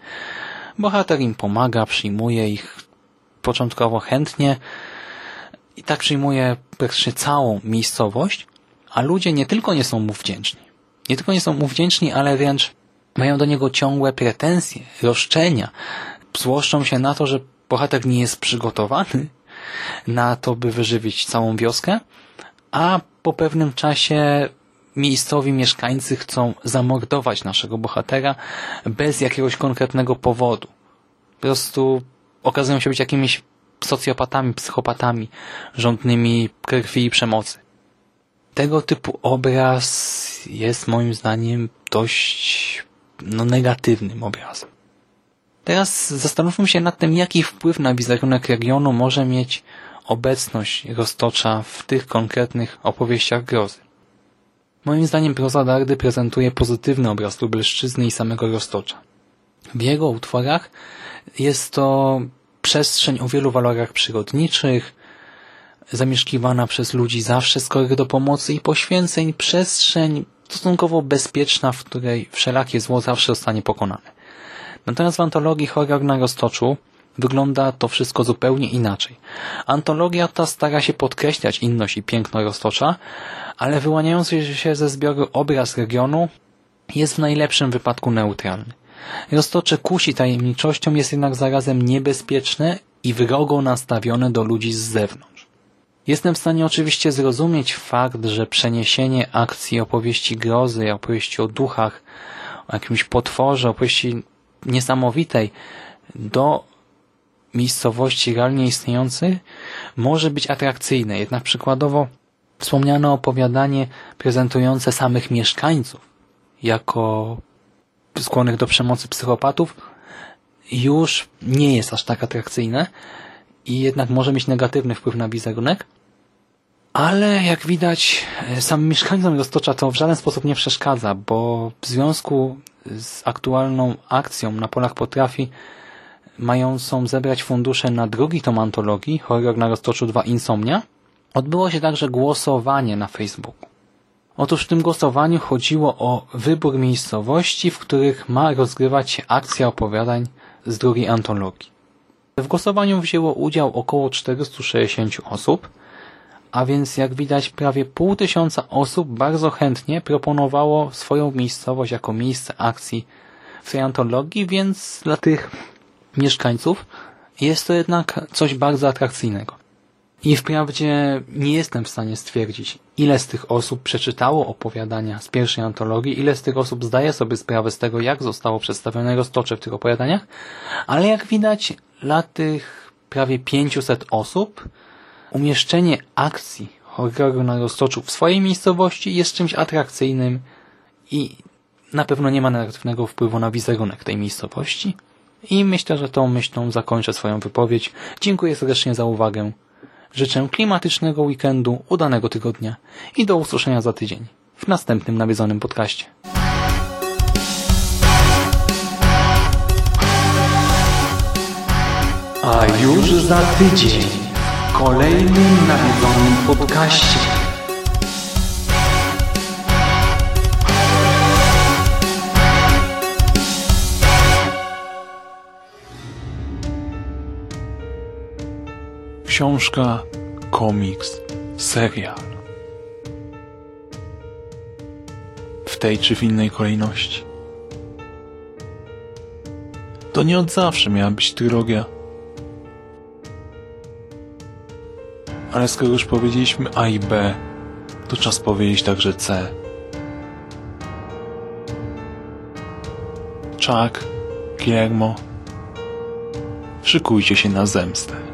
Bohater im pomaga, przyjmuje ich początkowo chętnie i tak przyjmuje praktycznie całą miejscowość, a ludzie nie tylko nie są mu wdzięczni, nie tylko nie są mu wdzięczni, ale wręcz mają do niego ciągłe pretensje, roszczenia. Złoszczą się na to, że bohater nie jest przygotowany na to, by wyżywić całą wioskę, a po pewnym czasie miejscowi mieszkańcy chcą zamordować naszego bohatera bez jakiegoś konkretnego powodu. Po prostu okazują się być jakimiś socjopatami, psychopatami, rządnymi krwi i przemocy. Tego typu obraz jest moim zdaniem dość no, negatywnym obrazem. Teraz zastanówmy się nad tym, jaki wpływ na wizerunek regionu może mieć obecność Roztocza w tych konkretnych opowieściach grozy. Moim zdaniem proza Dardy prezentuje pozytywny obraz Lubelszczyzny i samego Roztocza. W jego utworach jest to przestrzeń o wielu walorach przyrodniczych, zamieszkiwana przez ludzi zawsze skorych do pomocy i poświęceń, przestrzeń stosunkowo bezpieczna, w której wszelakie zło zawsze zostanie pokonane. Natomiast w antologii Horror na Roztoczu wygląda to wszystko zupełnie inaczej. Antologia ta stara się podkreślać inność i piękno Roztocza, ale wyłaniający się ze zbioru obraz regionu jest w najlepszym wypadku neutralny. Roztocze kusi tajemniczością, jest jednak zarazem niebezpieczne i wrogo nastawione do ludzi z zewnątrz. Jestem w stanie oczywiście zrozumieć fakt, że przeniesienie akcji opowieści grozy, opowieści o duchach, o jakimś potworze, opowieści niesamowitej do miejscowości realnie istniejących może być atrakcyjne. Jednak przykładowo wspomniane opowiadanie prezentujące samych mieszkańców jako skłonnych do przemocy psychopatów już nie jest aż tak atrakcyjne i jednak może mieć negatywny wpływ na wizerunek. Ale jak widać, samym mieszkańcom Roztocza to w żaden sposób nie przeszkadza, bo w związku z aktualną akcją na polach potrafi mającą zebrać fundusze na drugi tom antologii Horror na Roztoczu 2 Insomnia, odbyło się także głosowanie na Facebooku. Otóż w tym głosowaniu chodziło o wybór miejscowości, w których ma rozgrywać się akcja opowiadań z drugiej antologii. W głosowaniu wzięło udział około 460 osób, a więc jak widać prawie pół tysiąca osób bardzo chętnie proponowało swoją miejscowość jako miejsce akcji w tej antologii, więc dla tych mieszkańców jest to jednak coś bardzo atrakcyjnego. I wprawdzie nie jestem w stanie stwierdzić, ile z tych osób przeczytało opowiadania z pierwszej antologii, ile z tych osób zdaje sobie sprawę z tego, jak zostało przedstawione roztocze w tych opowiadaniach, ale jak widać, dla tych prawie 500 osób umieszczenie akcji horroru na roztoczu w swojej miejscowości jest czymś atrakcyjnym i na pewno nie ma negatywnego wpływu na wizerunek tej miejscowości. I myślę, że tą myślą zakończę swoją wypowiedź. Dziękuję serdecznie za uwagę. Życzę klimatycznego weekendu, udanego tygodnia i do usłyszenia za tydzień w następnym nawiedzonym podcaście. A już za tydzień kolejnym nawiedzonym podcaście. książka, komiks, serial. W tej czy w innej kolejności. To nie od zawsze miała być trylogia. Ale skoro już powiedzieliśmy A i B, to czas powiedzieć także C. Chuck, Guillermo, szykujcie się na zemstę.